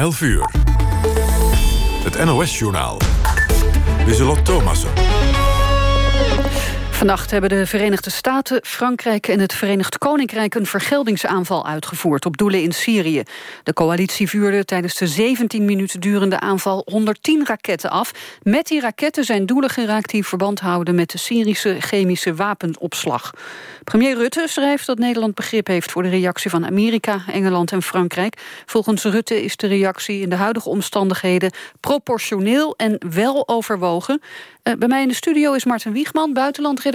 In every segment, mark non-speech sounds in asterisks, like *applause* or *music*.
11 uur. Het NOS-journaal. Lieselot Thomassen. Vannacht hebben de Verenigde Staten, Frankrijk en het Verenigd Koninkrijk... een vergeldingsaanval uitgevoerd op doelen in Syrië. De coalitie vuurde tijdens de 17 minuten durende aanval 110 raketten af. Met die raketten zijn doelen geraakt die verband houden... met de Syrische chemische wapenopslag. Premier Rutte schrijft dat Nederland begrip heeft... voor de reactie van Amerika, Engeland en Frankrijk. Volgens Rutte is de reactie in de huidige omstandigheden... proportioneel en wel overwogen. Uh, bij mij in de studio is Martin Wiegman, buitenlandredacteur.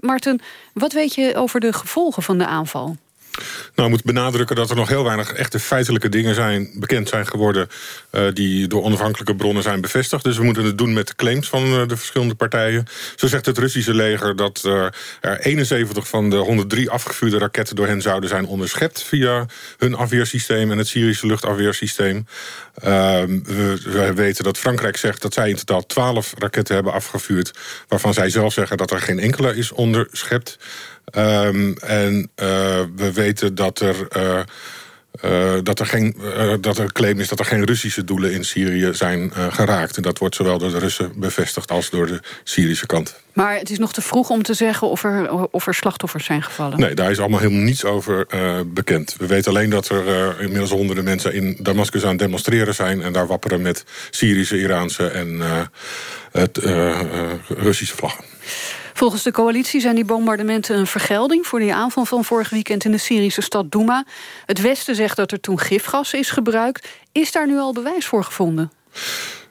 Martin, wat weet je over de gevolgen van de aanval? Nou, ik moet benadrukken dat er nog heel weinig echte feitelijke dingen zijn, bekend zijn geworden... Uh, die door onafhankelijke bronnen zijn bevestigd. Dus we moeten het doen met de claims van uh, de verschillende partijen. Zo zegt het Russische leger dat uh, er 71 van de 103 afgevuurde raketten... door hen zouden zijn onderschept via hun afweersysteem... en het Syrische luchtafweersysteem. Ehm, we, weten dat Frankrijk zegt dat zij in totaal 12 raketten hebben afgevuurd... waarvan zij zelf zeggen dat er geen enkele is onderschept... Um, en uh, we weten dat er... Uh, dat, er geen, uh, dat er claim is dat er geen Russische doelen in Syrië zijn uh, geraakt. En dat wordt zowel door de Russen bevestigd als door de Syrische kant. Maar het is nog te vroeg om te zeggen of er, of er slachtoffers zijn gevallen? Nee, daar is allemaal helemaal niets over bekend. We weten alleen dat er inmiddels honderden mensen in Damascus aan het demonstreren zijn... en daar wapperen met Syrische, Iraanse en Russische vlaggen. Volgens de coalitie zijn die bombardementen een vergelding... voor die aanval van vorig weekend in de Syrische stad Douma. Het Westen zegt dat er toen gifgas is gebruikt. Is daar nu al bewijs voor gevonden?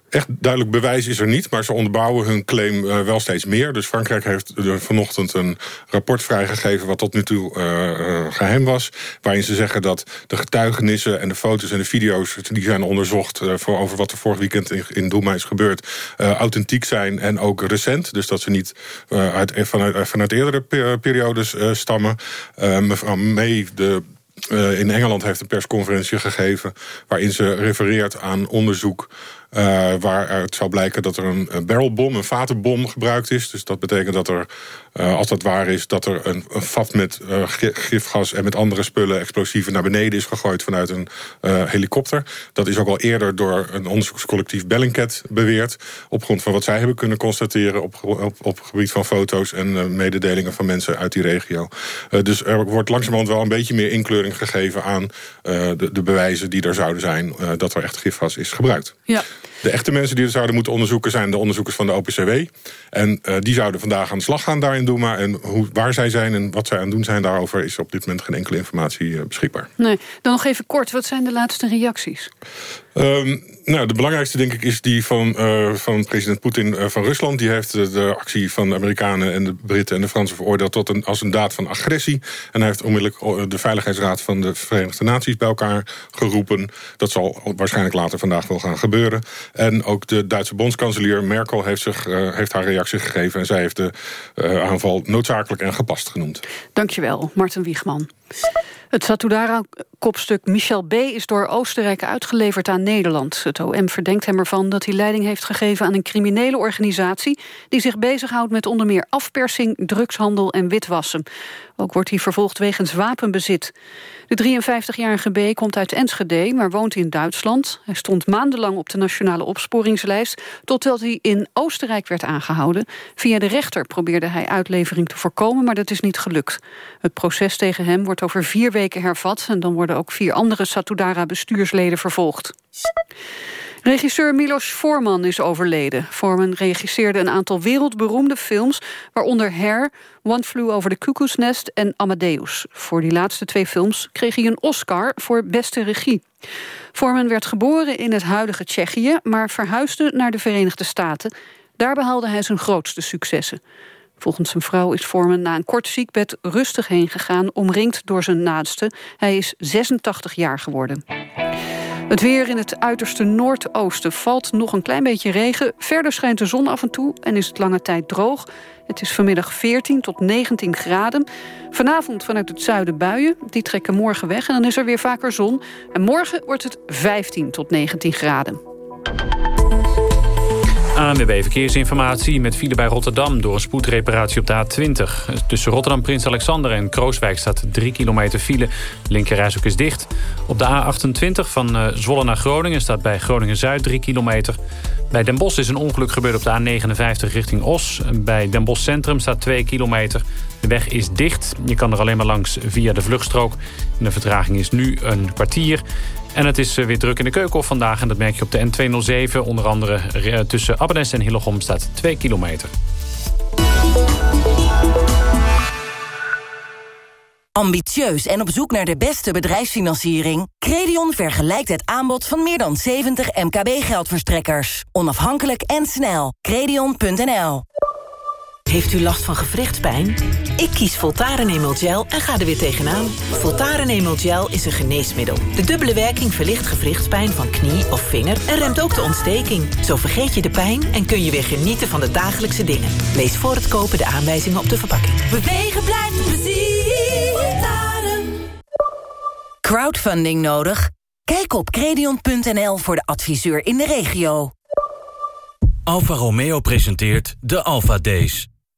Echt duidelijk bewijs is er niet, maar ze onderbouwen hun claim uh, wel steeds meer. Dus Frankrijk heeft vanochtend een rapport vrijgegeven... wat tot nu toe uh, geheim was. Waarin ze zeggen dat de getuigenissen en de foto's en de video's... die zijn onderzocht voor over wat er vorig weekend in, in Douma is gebeurd... authentiek zijn en ook recent. Dus dat ze niet uit, vanuit, vanuit eerdere periodes stammen. mevrouw May, de in Engeland heeft een persconferentie gegeven... waarin ze refereert aan onderzoek uh, waaruit zou blijken dat er een, barrelbom, een vatenbom gebruikt is. Dus dat betekent dat er, uh, als dat waar is... dat er een, een vat met uh, gifgas en met andere spullen, explosieven... naar beneden is gegooid vanuit een helikopter. Dat is ook al eerder door een onderzoekscollectief Bellingcat beweerd... op grond van wat zij hebben kunnen constateren... op, op, het gebied van foto's en mededelingen van mensen uit die regio. dus er wordt langzamerhand wel een beetje meer inkleuring gegeven... aan de, de, bewijzen die er zouden zijn dat er echt gifgas is gebruikt. Ja. De echte mensen die het zouden moeten onderzoeken... zijn de onderzoekers van de OPCW. En uh, die zouden vandaag aan de slag gaan daarin doen. Maar en hoe, waar zij zijn en wat zij aan het doen zijn... daarover is op dit moment geen enkele informatie uh, beschikbaar. Nee. Dan nog even kort, wat zijn de laatste reacties? Um, nou, de belangrijkste denk ik is die van, uh, van president Poetin uh, van Rusland. Die heeft de actie van de Amerikanen en de Britten en de Fransen veroordeeld... Tot een, als een daad van agressie. En hij heeft onmiddellijk de Veiligheidsraad van de Verenigde Naties bij elkaar geroepen. Dat zal waarschijnlijk later vandaag wel gaan gebeuren. En ook de Duitse bondskanselier Merkel heeft, zich, heeft haar reactie gegeven... en zij heeft de aanval noodzakelijk en gepast genoemd. Dankjewel, Martin Wiegman. Het Satudara-kopstuk Michel B. is door Oostenrijk uitgeleverd aan Nederland. Het OM verdenkt hem ervan dat hij leiding heeft gegeven aan een criminele organisatie... die zich bezighoudt met onder meer afpersing, drugshandel en witwassen. Ook wordt hij vervolgd wegens wapenbezit. De 53-jarige B. komt uit Enschede, maar woont in Duitsland. Hij stond maandenlang op de nationale opsporingslijst... totdat hij in Oostenrijk werd aangehouden. Via de rechter probeerde hij uitlevering te voorkomen, maar dat is niet gelukt. Het proces tegen hem wordt over vier weken hervat... en dan worden ook vier andere Satudara-bestuursleden vervolgd. Regisseur Milos Forman is overleden. Forman regisseerde een aantal wereldberoemde films... waaronder Hair, One Flew Over the Cuckoo's Nest en Amadeus. Voor die laatste twee films kreeg hij een Oscar voor beste regie. Forman werd geboren in het huidige Tsjechië... maar verhuisde naar de Verenigde Staten. Daar behaalde hij zijn grootste successen. Volgens zijn vrouw is Forman na een kort ziekbed rustig heen gegaan... omringd door zijn naasten. Hij is 86 jaar geworden. Het weer in het uiterste noordoosten valt nog een klein beetje regen. Verder schijnt de zon af en toe en is het lange tijd droog. Het is vanmiddag 14 tot 19 graden. Vanavond vanuit het zuiden buien. Die trekken morgen weg en dan is er weer vaker zon. En morgen wordt het 15 tot 19 graden. ANWB Verkeersinformatie met file bij Rotterdam... door een spoedreparatie op de A20. Tussen Rotterdam Prins Alexander en Krooswijk staat 3 kilometer file. Linkerreis ook is dicht. Op de A28 van uh, Zwolle naar Groningen staat bij Groningen-Zuid 3 kilometer. Bij Den Bosch is een ongeluk gebeurd op de A59 richting Os. Bij Den Bosch Centrum staat 2 kilometer. De weg is dicht. Je kan er alleen maar langs via de vluchtstrook. de vertraging is nu een kwartier. En het is eh, weer druk in de keukenhof vandaag. En dat merk je op de N207. Onder andere eh, tussen Abbenes en Hillegom staat 2 kilometer. Ambitieus en op zoek naar de beste bedrijfsfinanciering? Credion vergelijkt het aanbod van meer dan 70 MKB-geldverstrekkers. Onafhankelijk en snel. Credion.nl heeft u last van gewrichtspijn? Ik kies Voltaren Emel Gel en ga er weer tegenaan. Voltaren Emel Gel is een geneesmiddel. De dubbele werking verlicht gewrichtspijn van knie of vinger... en remt ook de ontsteking. Zo vergeet je de pijn en kun je weer genieten van de dagelijkse dingen. Lees voor het kopen de aanwijzingen op de verpakking. Bewegen blijft plezier. Crowdfunding nodig? Kijk op credion.nl voor de adviseur in de regio. Alfa Romeo presenteert de Alfa Days.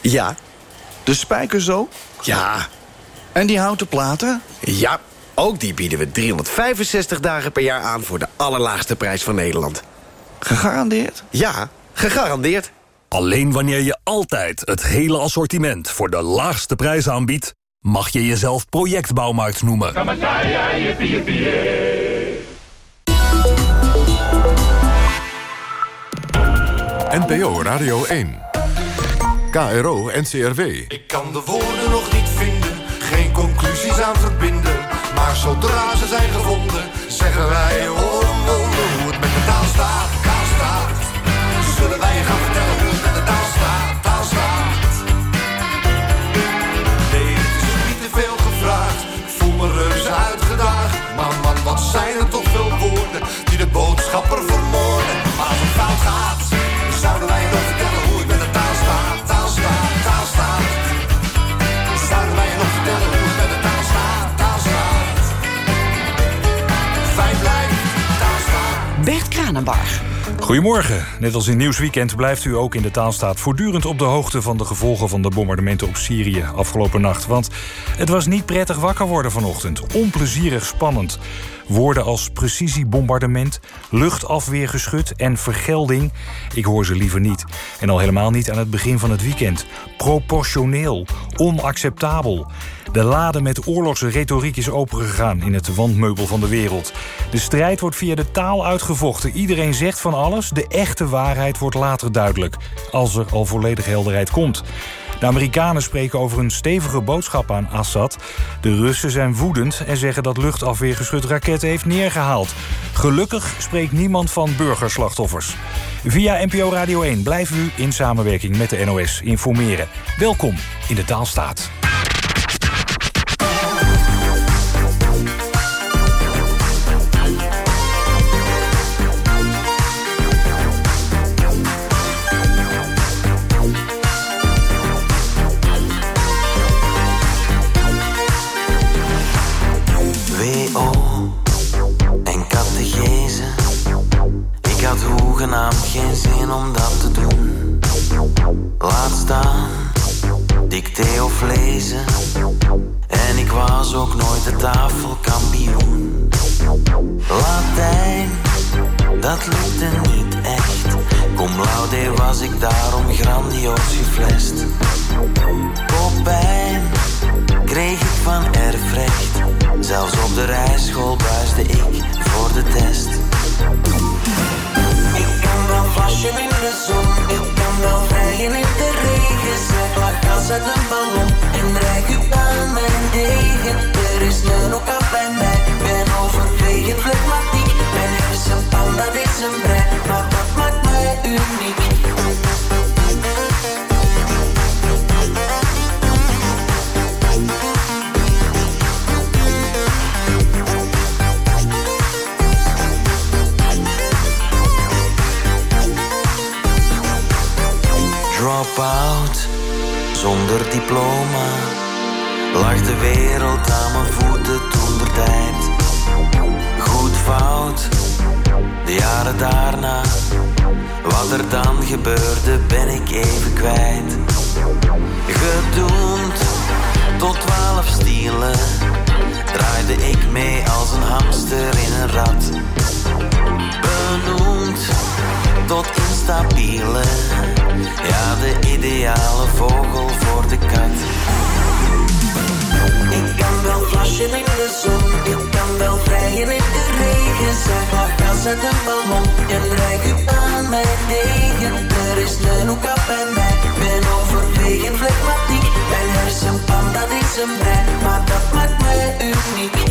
Ja. De spijker zo? Ja. En die houten platen? Ja, ook die bieden we 365 dagen per jaar aan... voor de allerlaagste prijs van Nederland. Gegarandeerd? Ja, gegarandeerd. Alleen wanneer je altijd het hele assortiment... voor de laagste prijs aanbiedt... mag je jezelf projectbouwmarkt noemen. NPO Radio 1 KRO NCRW. Ik kan de woorden nog niet vinden, geen conclusies aan verbinden. Maar zodra ze zijn gevonden, zeggen wij oh wonder hoe het met de taal staat, taal staat. Zullen wij je gaan vertellen hoe het met de taal staat, taal staat. Nee, het is niet te veel gevraagd, ik voel me reuze uitgedaagd. Maar man, wat zijn er toch veel woorden die de boodschapper Goedemorgen. Net als in Nieuwsweekend blijft u ook in de taalstaat voortdurend op de hoogte van de gevolgen van de bombardementen op Syrië afgelopen nacht. Want het was niet prettig wakker worden vanochtend. Onplezierig spannend. Woorden als precisiebombardement, luchtafweergeschut en vergelding. Ik hoor ze liever niet. En al helemaal niet aan het begin van het weekend. Proportioneel, onacceptabel. De lade met oorlogsretoriek is opengegaan in het wandmeubel van de wereld. De strijd wordt via de taal uitgevochten. Iedereen zegt van alles. De echte waarheid wordt later duidelijk. Als er al volledig helderheid komt. De Amerikanen spreken over een stevige boodschap aan Assad. De Russen zijn woedend en zeggen dat luchtafweergeschut raketten heeft neergehaald. Gelukkig spreekt niemand van burgerslachtoffers. Via NPO Radio 1 blijven u in samenwerking met de NOS informeren. Welkom in de Taalstaat. Laat staan, dicté of lezen. En ik was ook nooit de tafelkampioen. Latijn, dat lukte niet echt. Cum laude was ik daarom grandioos geflest. Popijn kreeg ik van erfrecht. Zelfs op de rijschool buisde ik voor de test vlasje in de zon. uit een ballon en rijk u aan mijn eigen. Er is een elkaar bij mij, ik ben overwegend flegmatiek. Mijn is een panda, dit is een brei, maar dat maakt mij uniek. Drop out zonder diploma. Lag de wereld aan mijn voeten toen der tijd. Goed fout, de jaren daarna. Wat er dan gebeurde ben ik even kwijt. Gedoemd tot twaalf stielen. Draaide ik mee als een hamster in een rad. Benoemd tot instabiele. Ja, de ideale vogel voor de kat. Ik kan wel flashen in de zon, ik kan wel vrijen in de regen. Zeg maar gas uit een ballon en reik u aan mijn degen. Er is een hoek af bij ben overwegend flegmatiek. Mijn hersenpan dat is een brein, maar dat maakt mij uniek.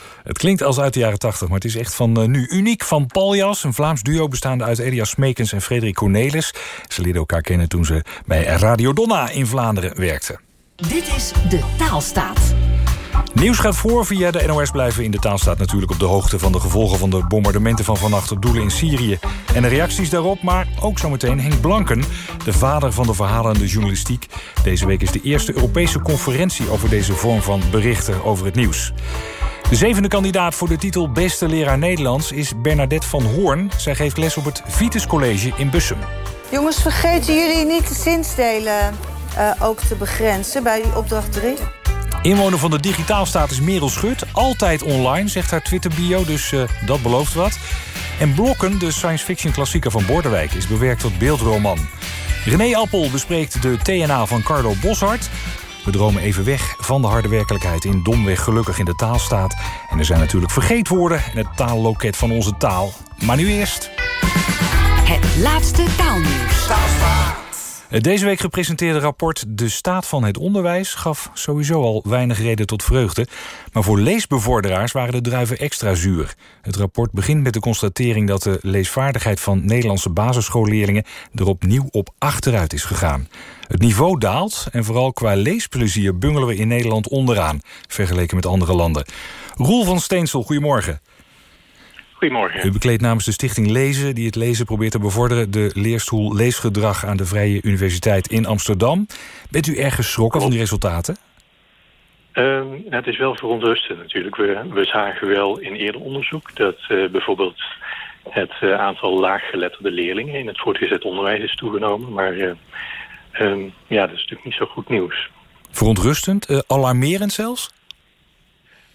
Klinkt als uit de jaren 80, maar het is echt van eh, nu uniek. Van Paljas, een Vlaams duo bestaande uit Elias Smekens en Frederik Cornelis. Ze leerden elkaar kennen toen ze bij Radio Donna in Vlaanderen werkten. Dit is De Taalstaat. Nieuws gaat voor. Via de NOS blijven we in de taalstaat natuurlijk op de hoogte van de gevolgen van de bombardementen van vannacht op doelen in Syrië. En de reacties daarop, maar ook zometeen Henk Blanken, de vader van de verhalende journalistiek. Deze week is de eerste Europese conferentie over deze vorm van berichten over het nieuws. De zevende kandidaat voor de titel Beste Leraar Nederlands is Bernadette van Hoorn. Zij geeft les op het Vitus College in Bussum. Jongens, vergeten jullie niet de zinsdelen eh, ook te begrenzen bij opdracht 3? Inwoner van de digitaalstaat is Merel Schut. Altijd online, zegt haar Twitter-bio, dus eh, dat belooft wat. En Blokken, de science fiction klassieker van Bordewijk... is bewerkt tot beeldroman. René Appel bespreekt de TNA van Carlo Boshart. We dromen even weg van de harde werkelijkheid in Domweg gelukkig in de taalstaat. En er zijn natuurlijk vergeetwoorden en het taalloket van onze taal. Maar nu eerst... Het laatste taalnieuws. Deze week gepresenteerde rapport De Staat van het Onderwijs gaf sowieso al weinig reden tot vreugde. Maar voor leesbevorderaars waren de druiven extra zuur. Het rapport begint met de constatering dat de leesvaardigheid van Nederlandse basisschoolleerlingen er opnieuw op achteruit is gegaan. Het niveau daalt en vooral qua leesplezier bungelen we in Nederland onderaan, vergeleken met andere landen. Roel van Steensel, goedemorgen. Goedemorgen. U bekleedt namens de Stichting Lezen, die het lezen probeert te bevorderen... de leerstoel Leesgedrag aan de Vrije Universiteit in Amsterdam. Bent u erg geschrokken van die resultaten? Ehm, nou, het is wel verontrustend natuurlijk. We, we zagen wel in eerder onderzoek dat eh, bijvoorbeeld het eh, aantal laaggeletterde leerlingen in het voortgezet onderwijs is toegenomen. Maar eh, ehm, ja, dat is natuurlijk niet zo goed nieuws. Verontrustend? Alarmerend zelfs?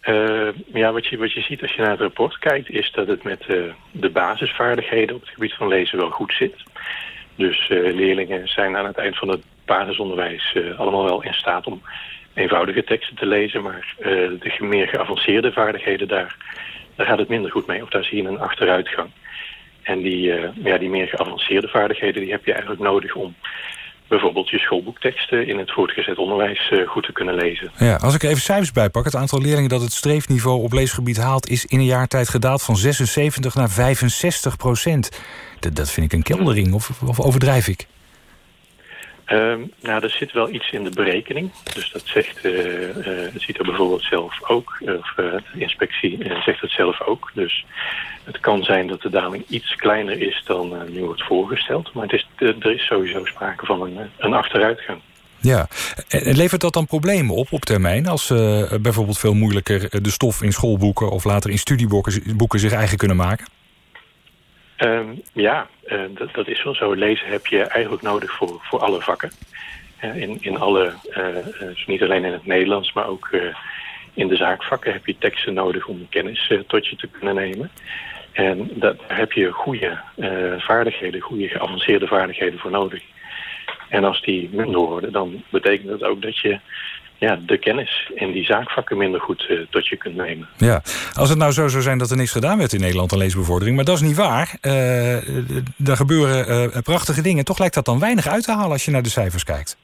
Eh, ja, wat je, wat je ziet als je naar het rapport kijkt... is dat het met eh, de basisvaardigheden op het gebied van lezen wel goed zit. Dus eh, leerlingen zijn aan het eind van het basisonderwijs allemaal wel in staat om eenvoudige teksten te lezen. Maar de meer geavanceerde vaardigheden, daar, daar gaat het minder goed mee. Of daar zie je een achteruitgang. En die, ja, die meer geavanceerde vaardigheden die heb je eigenlijk nodig om bijvoorbeeld je schoolboekteksten in het voortgezet onderwijs eh, goed te kunnen lezen. Ja, als ik er even cijfers bij pak... het aantal leerlingen dat het streefniveau op leesgebied haalt... is in een jaar tijd gedaald van 76 naar 65 procent. Dat, dat vind ik een keldering, of, of overdrijf ik? Ehm, nou, er zit wel iets in de berekening. Dus dat zegt het ziet er bijvoorbeeld zelf ook. Of eh, de inspectie zegt het zelf ook. Dus het kan zijn dat de daling iets kleiner is dan nu wordt voorgesteld. Maar het is, er is sowieso sprake van een, een achteruitgang. Ja, en levert dat dan problemen op op termijn... als bijvoorbeeld veel moeilijker de stof in schoolboeken... of later in studieboeken boeken zich eigen kunnen maken? Ehm, ja, eh, dat, dat is wel zo. Lezen heb je eigenlijk nodig voor, voor alle vakken. Ja, in, in alle, eh, eh, dus niet alleen in het Nederlands, maar ook eh, in de zaakvakken heb je teksten nodig om kennis eh, tot je te kunnen nemen. En daar heb je goede eh, vaardigheden, goede geavanceerde vaardigheden voor nodig. En als die minder worden, dan betekent dat ook dat je ja, de kennis in die zaakvakken minder goed eh, tot je kunt nemen. Ja, als het nou zo zou zijn dat er niks gedaan werd in Nederland aan leesbevordering... maar dat is niet waar. Eh, er gebeuren eh, prachtige dingen. Toch lijkt dat dan weinig uit te halen als je naar de cijfers kijkt.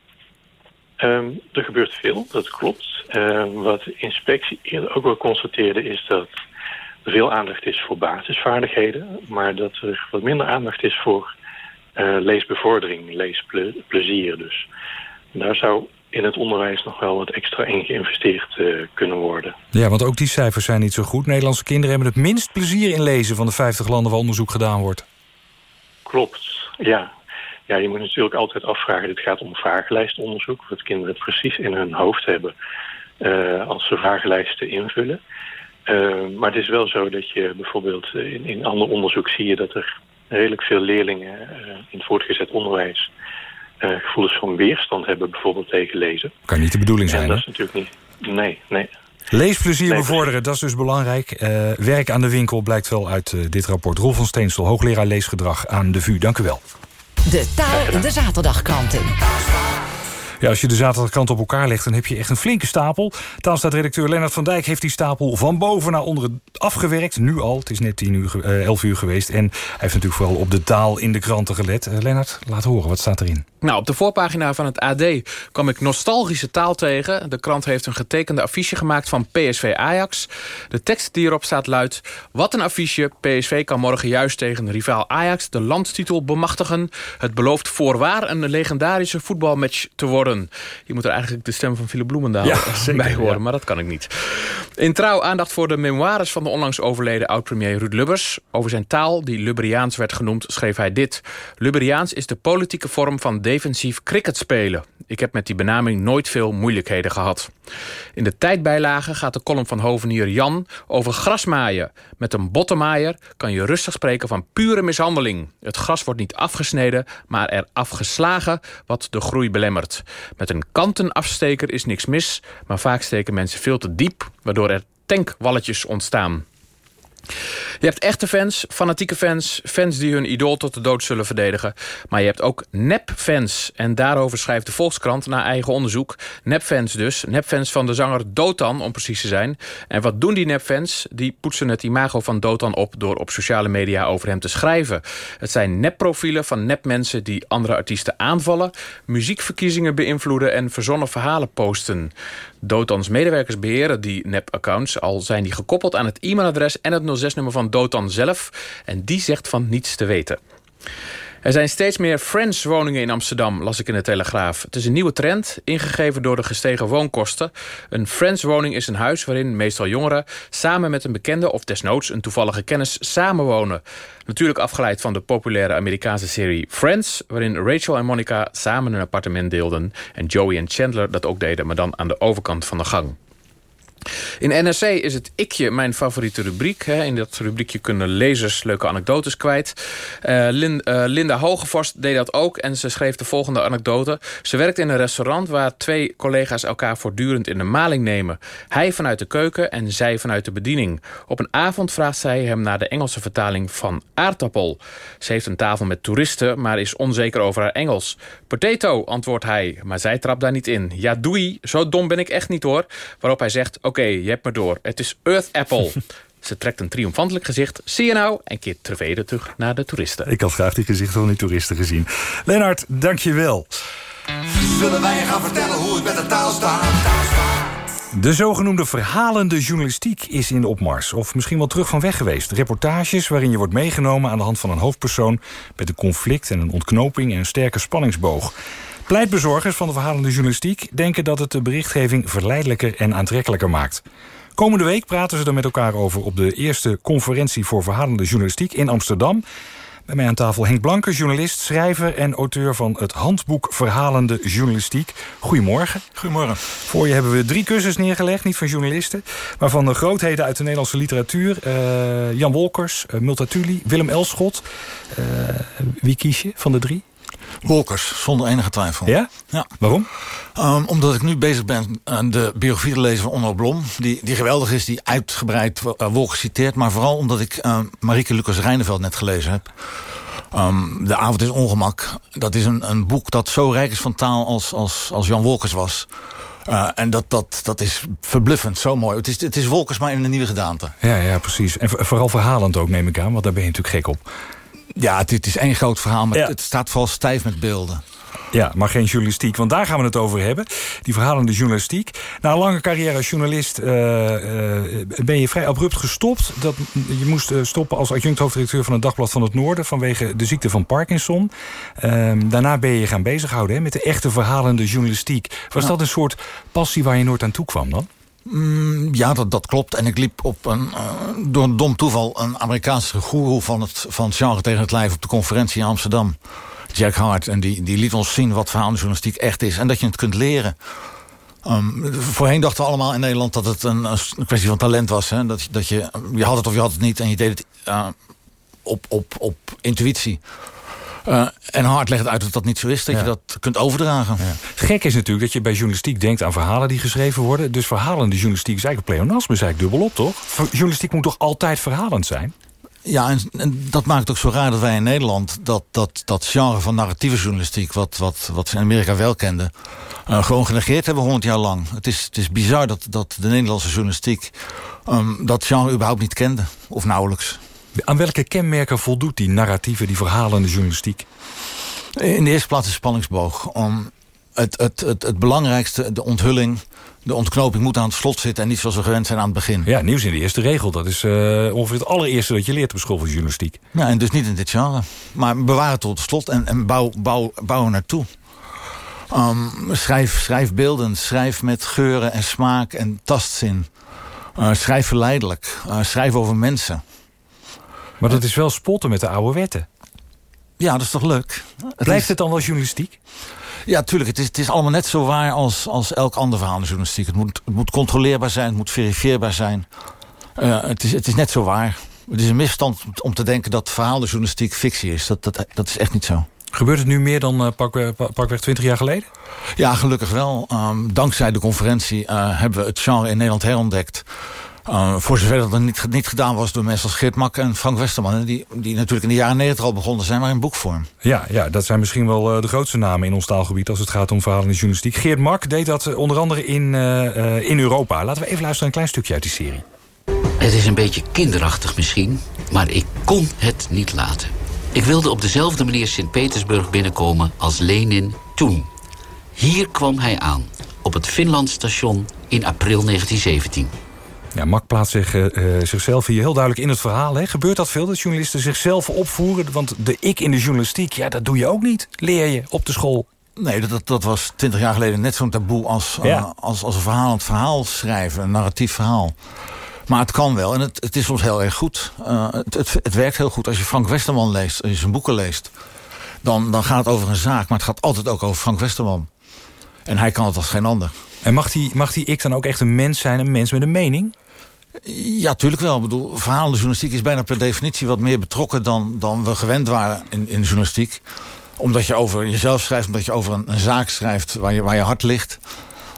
Ehm, er gebeurt veel, dat klopt. Ehm, wat de inspectie eerder ook wel constateerde is dat er veel aandacht is voor basisvaardigheden, maar dat er wat minder aandacht is voor leesbevordering, leesplezier dus. Daar zou in het onderwijs nog wel wat extra in geïnvesteerd eh, kunnen worden. Ja, want ook die cijfers zijn niet zo goed. Nederlandse kinderen hebben het minst plezier in lezen... van de 50 landen waar onderzoek gedaan wordt. Klopt, ja. Ja, je moet natuurlijk altijd afvragen, dit gaat om vragenlijstonderzoek, wat kinderen precies in hun hoofd hebben eh, als ze vragenlijsten invullen. Uh, maar het is wel zo dat je bijvoorbeeld eh, in, in ander onderzoek zie je dat er redelijk veel leerlingen in het voortgezet onderwijs gevoelens van weerstand hebben, bijvoorbeeld tegen lezen. Kan niet de bedoeling zijn, En dat hè? is natuurlijk niet. Nee, nee. Leesplezier Nee, bevorderen, dat is dus belangrijk. Uh, werk aan de winkel blijkt wel uit uh, dit rapport. Rolf van Steensel, hoogleraar leesgedrag aan de VU. Dank u wel. De taal in de zaterdagkranten. Als je de zaterdagkrant op elkaar legt, dan heb je echt een flinke stapel. Taalstaatredacteur Lennart van Dijk heeft die stapel van boven naar onder afgewerkt. Nu al, het is net 10 uur, uh, 11 uur geweest. En hij heeft natuurlijk vooral op de taal in de kranten gelet. Uh, Lennart, laat horen, wat staat erin? Nou, op de voorpagina van het AD kwam ik nostalgische taal tegen. De krant heeft een getekende affiche gemaakt van PSV Ajax. De tekst die erop staat luidt... Wat een affiche, PSV kan morgen juist tegen rivaal Ajax... de landstitel bemachtigen. Het belooft voorwaar een legendarische voetbalmatch te worden. Je moet er eigenlijk de stem van Philip Bloemendaal ja, *laughs* zeker, bij horen, ja. maar dat kan ik niet. In trouw aandacht voor de memoires van de onlangs overleden oud-premier Ruud Lubbers. Over zijn taal, die Lubberiaans werd genoemd, schreef hij dit. Lubberiaans is de politieke vorm van defensief cricketspelen. Ik heb met die benaming nooit veel moeilijkheden gehad. In de tijdbijlage gaat de column van hovenier Jan over grasmaaien. Met een bottenmaaier kan je rustig spreken van pure mishandeling. Het gras wordt niet afgesneden, maar er afgeslagen wat de groei belemmert. Met een kantenafsteker is niks mis, maar vaak steken mensen veel te diep, waardoor er tankwalletjes ontstaan. Je hebt echte fans, fanatieke fans, fans die hun idool tot de dood zullen verdedigen. Maar je hebt ook nep-fans. En daarover schrijft de Volkskrant na eigen onderzoek. Nep-fans dus. Nep-fans van de zanger Dotan, om precies te zijn. En wat doen die nep-fans? Die poetsen het imago van Dotan op door op sociale media over hem te schrijven. Het zijn nep-profielen van nep-mensen die andere artiesten aanvallen, muziekverkiezingen beïnvloeden en verzonnen verhalen posten. Dotans medewerkers beheren die nep-accounts, al zijn die gekoppeld aan het e-mailadres en het 06-nummer van Dotan zelf. En die zegt van niets te weten. Er zijn steeds meer Friends-woningen in Amsterdam, las ik in de Telegraaf. Het is een nieuwe trend, ingegeven door de gestegen woonkosten. Een Friends-woning is een huis waarin meestal jongeren... samen met een bekende of desnoods een toevallige kennis samenwonen. Natuurlijk afgeleid van de populaire Amerikaanse serie Friends... waarin Rachel en Monica samen een appartement deelden... en Joey en Chandler dat ook deden, maar dan aan de overkant van de gang. In NRC is het ikje mijn favoriete rubriek. In dat rubriekje kunnen lezers leuke anekdotes kwijt. Lin, uh, Linda Hogevorst deed dat ook en ze schreef de volgende anekdote. Ze werkt in een restaurant waar twee collega's elkaar voortdurend in de maling nemen. Hij vanuit de keuken en zij vanuit de bediening. Op een avond vraagt zij hem naar de Engelse vertaling van aardappel. Ze heeft een tafel met toeristen, maar is onzeker over haar Engels. Potato, antwoordt hij, maar zij trapt daar niet in. Ja, doei, zo dom ben ik echt niet hoor. Waarop hij zegt... okay, je hebt me door. Het is Earth Apple. *laughs* Ze trekt een triomfantelijk gezicht. Zie je nou? En keert tevreden terug naar de toeristen. Ik had graag die gezichten van die toeristen gezien. Lennart, dank je wel. Zullen wij je gaan vertellen hoe het met de taal staat? De zogenoemde verhalende journalistiek is in opmars. Of misschien wel terug van weg geweest. Reportages waarin je wordt meegenomen aan de hand van een hoofdpersoon... met een conflict en een ontknoping en een sterke spanningsboog. Pleitbezorgers van de verhalende journalistiek denken dat het de berichtgeving verleidelijker en aantrekkelijker maakt. Komende week praten ze er met elkaar over op de eerste conferentie voor verhalende journalistiek in Amsterdam. Bij mij aan tafel Henk Blanke, journalist, schrijver en auteur van het handboek Verhalende Journalistiek. Goedemorgen. Goedemorgen. Voor je hebben we drie cursus neergelegd, niet van journalisten, maar van de grootheden uit de Nederlandse literatuur. Uh, Jan Wolkers, uh, Multatuli, Willem Elschot. Uh, wie kies je van de drie? Wolkers, zonder enige twijfel. Ja? Ja. Waarom? Um, omdat ik nu bezig ben aan de biografie te lezen van Onno Blom. Die, die geweldig is, die uitgebreid uh, Wolkers citeert. Maar vooral omdat ik uh, Marieke Lucas Reineveld net gelezen heb. Um, de avond is ongemak. Dat is een, een boek dat zo rijk is van taal als, als, als Jan Wolkers was. Uh, en dat, dat, dat is verbluffend, zo mooi. Het is, het is Wolkers, maar in een nieuwe gedaante. Ja, ja, precies. En vooral verhalend ook, neem ik aan. Want daar ben je natuurlijk gek op. Ja, het is één groot verhaal, maar ja. het staat vooral stijf met beelden. Ja, maar geen journalistiek, want daar gaan we het over hebben. Die verhalende journalistiek. Na een lange carrière als journalist uh, uh, ben je vrij abrupt gestopt. Dat, je moest uh, stoppen als adjunct hoofdredacteur van het Dagblad van het Noorden... vanwege de ziekte van Parkinson. daarna ben je je gaan bezighouden hè, met de echte verhalende journalistiek. Was dat een soort passie waar je nooit aan toe kwam dan? Mm, ja, dat, dat klopt. En ik liep op een, uh, door een dom toeval... een Amerikaanse goeroe van het, van het genre tegen het lijf... op de conferentie in Amsterdam. Jack Hart. En die, die liet ons zien wat verhaaljournalistiek echt is. En dat je het kunt leren. Um, voorheen dachten we allemaal in Nederland dat het een, een kwestie van talent was. Hè? Dat, dat je, je had het of je had het niet. En je deed het uh, op, op, op intuïtie. Uh, en Hart legt uit dat dat niet zo is, dat ja. je dat kunt overdragen. Ja. Gek is natuurlijk dat je bij journalistiek denkt aan verhalen die geschreven worden. Dus verhalende journalistiek is eigenlijk pleonasme, is eigenlijk dubbelop, toch? Journalistiek moet toch altijd verhalend zijn? Ja, en, en, dat maakt het ook zo raar dat wij in Nederland... dat, dat, dat genre van narratieve journalistiek... wat, wat, wat ze in Amerika wel kenden... Uh, gewoon genegeerd hebben honderd jaar lang. Het is, het is bizar dat, dat de Nederlandse journalistiek... Um, dat genre überhaupt niet kende, of nauwelijks. Aan welke kenmerken voldoet die narratieve, die verhalende journalistiek? In de eerste plaats de spanningsboog. Um, het, het, het, het belangrijkste, de onthulling de ontknoping moet aan het slot zitten... en niet zoals we gewend zijn aan het begin. Ja, nieuws in de eerste regel. Dat is uh, ongeveer het allereerste dat je leert op school van journalistiek. Ja, en dus niet in dit genre. Maar bewaar het tot het slot en, en bouw, bouw, bouw er naartoe. Um, schrijf, schrijf beelden, schrijf met geuren en smaak en tastzin. Uh, schrijf verleidelijk, uh, schrijf over mensen. Maar dat is wel spotten met de oude wetten. Ja, dat is toch leuk? Blijft het dan wel journalistiek? Ja, tuurlijk. Het is, het is allemaal net zo waar als, als elk ander verhaal in de journalistiek. Het moet, het moet controleerbaar zijn, het moet verifieerbaar zijn. Uh, het, is, het is net zo waar. Het is een misstand om te denken dat verhaal de journalistiek fictie is. Dat, dat, dat is echt niet zo. Gebeurt het nu meer dan uh, pakweg, pakweg 20 jaar geleden? Ja, gelukkig wel. Um, dankzij de conferentie uh, hebben we het genre in Nederland herontdekt. Uh, voor zover dat niet, niet gedaan was door mensen als Geert Mak en Frank Westerman... Die, die natuurlijk in de jaren 90 al begonnen zijn, maar in boekvorm. Ja, ja dat zijn misschien wel uh, de grootste namen in ons taalgebied... als het gaat om verhalen in de journalistiek. Geert Mak deed dat uh, onder andere in, in Europa. Laten we even luisteren een klein stukje uit die serie. Het is een beetje kinderachtig misschien, maar ik kon het niet laten. Ik wilde op dezelfde manier Sint-Petersburg binnenkomen als Lenin toen. Hier kwam hij aan, op het Finlandstation in april 1917. Ja, Mak plaatst zich, uh, zichzelf hier heel duidelijk in het verhaal. Hè? Gebeurt dat veel, dat journalisten zichzelf opvoeren? Want de ik in de journalistiek, ja, dat doe je ook niet. Leer je op de school. Nee, dat, dat was twintig jaar geleden net zo'n taboe als, ja. uh, als, als een verhalend verhaal schrijven. Een narratief verhaal. Maar het kan wel en het, het is soms heel erg goed. Uh, het, het, het, werkt heel goed. Als je Frank Westerman leest, als je zijn boeken leest... Dan, dan gaat het over een zaak, maar het gaat altijd ook over Frank Westerman. En hij kan het als geen ander. En mag die, mag die ik dan ook echt een mens zijn, een mens met een mening? Ja, tuurlijk wel. Ik bedoel, verhalende journalistiek is bijna per definitie wat meer betrokken dan, dan we gewend waren in, in journalistiek. Omdat je over jezelf schrijft, omdat je over een, zaak schrijft waar je, waar je hart ligt.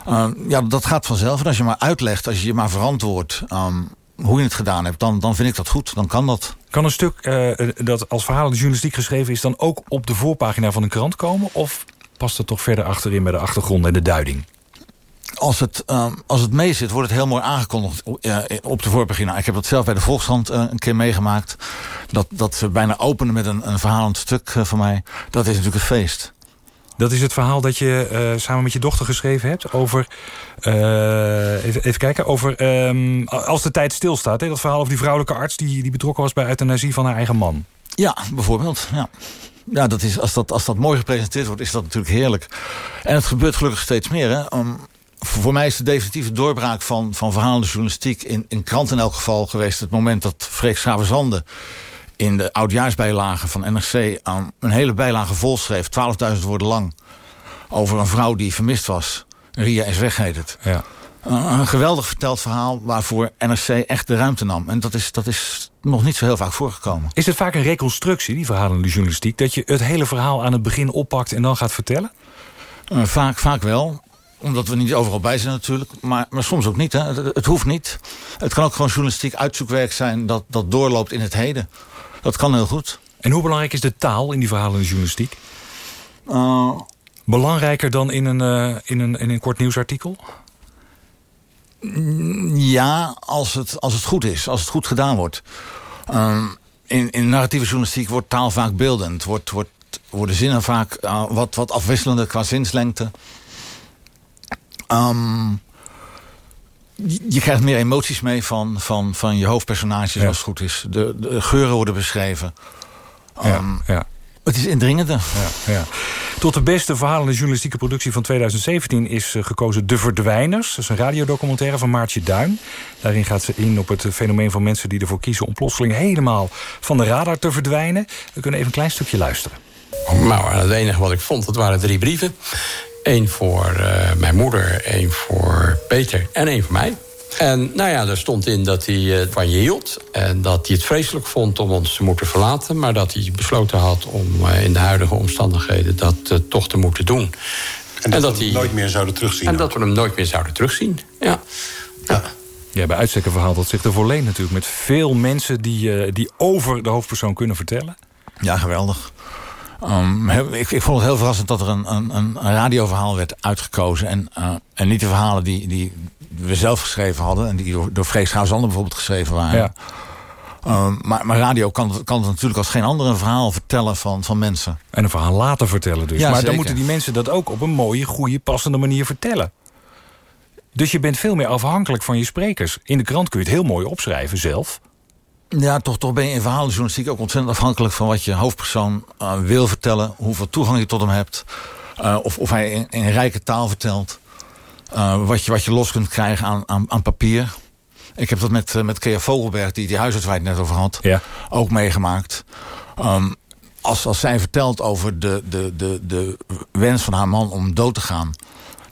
Uh, ja, dat gaat vanzelf. En als je maar uitlegt, als je je maar verantwoordt um, hoe je het gedaan hebt, dan, dan vind ik dat goed. Dan kan dat. Kan een stuk uh, dat als verhalende journalistiek geschreven is... dan ook op de voorpagina van een krant komen? Of past het toch verder achterin bij de achtergrond en de duiding? Als het, uh, als het mee zit, wordt het heel mooi aangekondigd uh, op de voorpagina. Ik heb dat zelf bij de Volkskrant uh, een keer meegemaakt. Dat, dat ze bijna openen met een, een verhalend stuk van mij. Dat is natuurlijk het feest. Dat is het verhaal dat je samen met je dochter geschreven hebt over... even, even, kijken, over um, als de tijd stilstaat. Hè? Dat verhaal over die vrouwelijke arts die, die betrokken was bij euthanasie van haar eigen man. Ja, bijvoorbeeld, ja. Ja, dat is, als, dat, als dat mooi gepresenteerd wordt, is dat natuurlijk heerlijk. En het gebeurt gelukkig steeds meer, hè. Um, voor mij is de definitieve doorbraak van, van verhalende journalistiek... In, in krant in elk geval geweest het moment dat Freek Schravenzande... in de oudjaarsbijlage van NRC aan een hele bijlage volschreef... 12.000 woorden lang, over een vrouw die vermist was. Ria is weg heet het. Ja. een geweldig verteld verhaal waarvoor NRC echt de ruimte nam. En dat is, dat is nog niet zo heel vaak voorgekomen. Is het vaak een reconstructie, die verhalen in de journalistiek... dat je het hele verhaal aan het begin oppakt en dan gaat vertellen? Uh, vaak, vaak wel omdat we niet overal bij zijn natuurlijk. Maar, maar soms ook niet. Hè. Het, het, hoeft niet. Het kan ook gewoon journalistiek uitzoekwerk zijn... dat, dat doorloopt in het heden. Dat kan heel goed. En hoe belangrijk is de taal in die verhalen in de journalistiek? Uh, Belangrijker dan in een, uh, in, een, in een kort nieuwsartikel? Ja, als het, als het goed is. Als het goed gedaan wordt. Uh, in, in narratieve journalistiek wordt taal vaak beeldend. Wordt, wordt, worden zinnen vaak uh, wat, wat afwisselender qua zinslengte. Um, je krijgt meer emoties mee van, van, van je hoofdpersonages ja. als het goed is. De, de geuren worden beschreven. Um, ja, ja. Het is indringender. Ja, ja. Tot de beste verhalende journalistieke productie van 2017 is uh, gekozen De Verdwijners. Dat is een radiodocumentaire van Maartje Duin. Daarin gaat ze in op het fenomeen van mensen die ervoor kiezen... om plotseling helemaal van de radar te verdwijnen. We kunnen even een klein stukje luisteren. Nou, het enige wat ik vond, dat waren drie brieven. Eén voor uh, mijn moeder, één voor Peter en één voor mij. En nou ja, er stond in dat hij uh, van je hield. En dat hij het vreselijk vond om ons te moeten verlaten. Maar dat hij besloten had om uh, in de huidige omstandigheden dat toch te moeten doen. En dat, en dat we hem hij, nooit meer zouden terugzien. En ook. dat we hem nooit meer zouden terugzien, ja. ja. Ja, bij uitstek een verhaal dat zich ervoor leent natuurlijk. Met veel mensen die, die over de hoofdpersoon kunnen vertellen. Ja, geweldig. Um, ik, ik, vond het heel verrassend dat er een, een, een radioverhaal werd uitgekozen. En, uh, en niet de verhalen die, die we zelf geschreven hadden. En die door, door Schaafzander bijvoorbeeld geschreven waren. Ja. Um, maar, maar, radio kan, kan het natuurlijk als geen ander een verhaal vertellen van, van mensen. En een verhaal laten vertellen dus. Ja, maar zeker. dan moeten die mensen dat ook op een mooie, goede, passende manier vertellen. Dus je bent veel meer afhankelijk van je sprekers. In de krant kun je het heel mooi opschrijven zelf. Ja, toch, toch ben je in verhalenjournalistiek ook ontzettend afhankelijk van wat je hoofdpersoon uh, wil vertellen. Hoeveel toegang je tot hem hebt. Uh, of, of hij in, in rijke taal vertelt. Uh, wat, je, wat je los kunt krijgen aan, aan, aan papier. Ik heb dat met, met Kea Vogelberg, die die huisarts waar ik het net over had, ja. ook meegemaakt. Um, als, als zij vertelt over de, de, de, de wens van haar man om dood te gaan.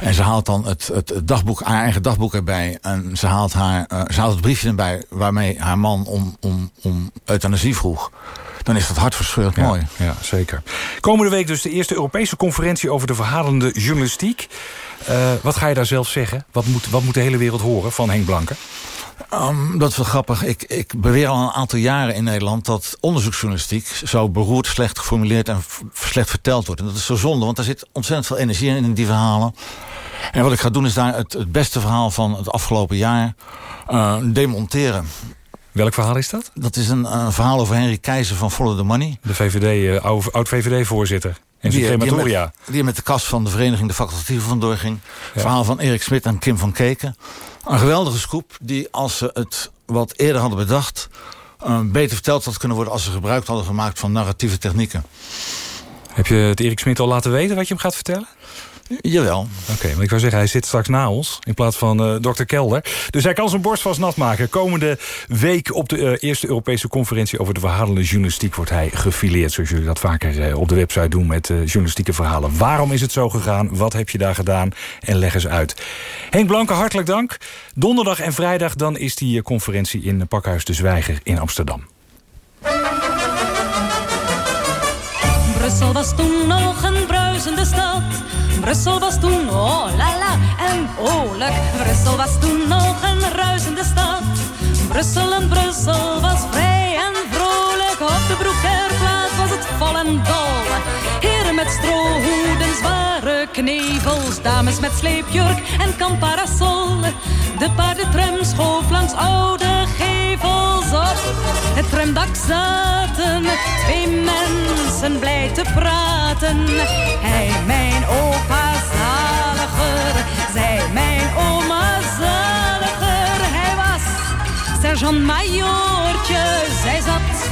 En ze haalt dan het, het, het, dagboek, haar eigen dagboek erbij. En ze haalt, haar, uh, ze haalt het briefje erbij waarmee haar man om, om, om euthanasie vroeg. Dan is dat hartverscheurend ja, mooi. Ja, zeker. Komende week dus de eerste Europese conferentie over de verhalende journalistiek. Uh, wat ga je daar zelf zeggen? Wat moet, wat moet de hele wereld horen van Henk Blanke? Um, dat is wel grappig. Ik, ik beweer al een aantal jaren in Nederland... dat onderzoeksjournalistiek zo beroerd, slecht geformuleerd... en slecht verteld wordt. En dat is zo zonde, want daar zit ontzettend veel energie in, in die verhalen. En wat ik ga doen is daar het, het beste verhaal van het afgelopen jaar uh, demonteren. Welk verhaal is dat? Dat is een, een verhaal over Henry Keizer van Follow the Money. De VVD, uh, oud-VVD-voorzitter. En die, crematoria. Die, met, die met de kast van de vereniging de facultatieve vandoor ging. Ja. Verhaal van Erik Smit en Kim van Keken. Een geweldige scoop die als ze het wat eerder hadden bedacht... Uh, beter verteld had kunnen worden als ze gebruik hadden gemaakt van narratieve technieken. Heb je het Erik Smit al laten weten wat je hem gaat vertellen? Jawel. Oké, okay, want ik zou zeggen, hij zit straks na ons in plaats van uh, dokter Kelder. Dus hij kan zijn borst vast nat maken. Komende week op de uh, eerste Europese conferentie over de verhalende journalistiek wordt hij gefileerd. Zoals jullie dat vaker uh, op de website doen met journalistieke verhalen. Waarom is het zo gegaan? Wat heb je daar gedaan? En leg eens uit. Henk Blanke, hartelijk dank. Donderdag en vrijdag dan is die conferentie in Pakhuis de Zwijger in Amsterdam. Brussel was toen nog een. Brussel was toen, oh la la, en oorlijk. Brussel was toen nog een ruisende stad. Brussel en Brussel was vrij en vrolijk. Op de Broekerplaats was het vol en dol. Heren met strohoeden, zware knevels. Dames met sleepjurk en kamparasol. De paardentram schoof langs oude op. Het tramdak zaten twee mensen blij te praten. Hij, mijn opa zaliger, zij, mijn oma zaliger. Hij was sergeant-majoortje, zij zat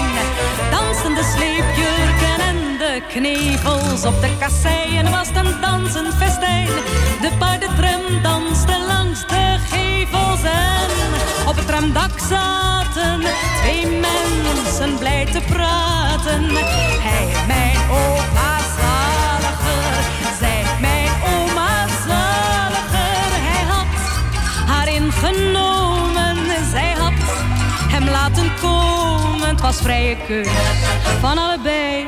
Knevels op de kasseien was het een dansend festijn. De paardentram danste langs de gevels en op het tramdak zaten twee mensen blij te praten. Hij, mijn opa zaliger, zij, mijn oma zaliger. Hij had haar ingenomen, zij had hem laten komen. Het was vrije keus van allebei.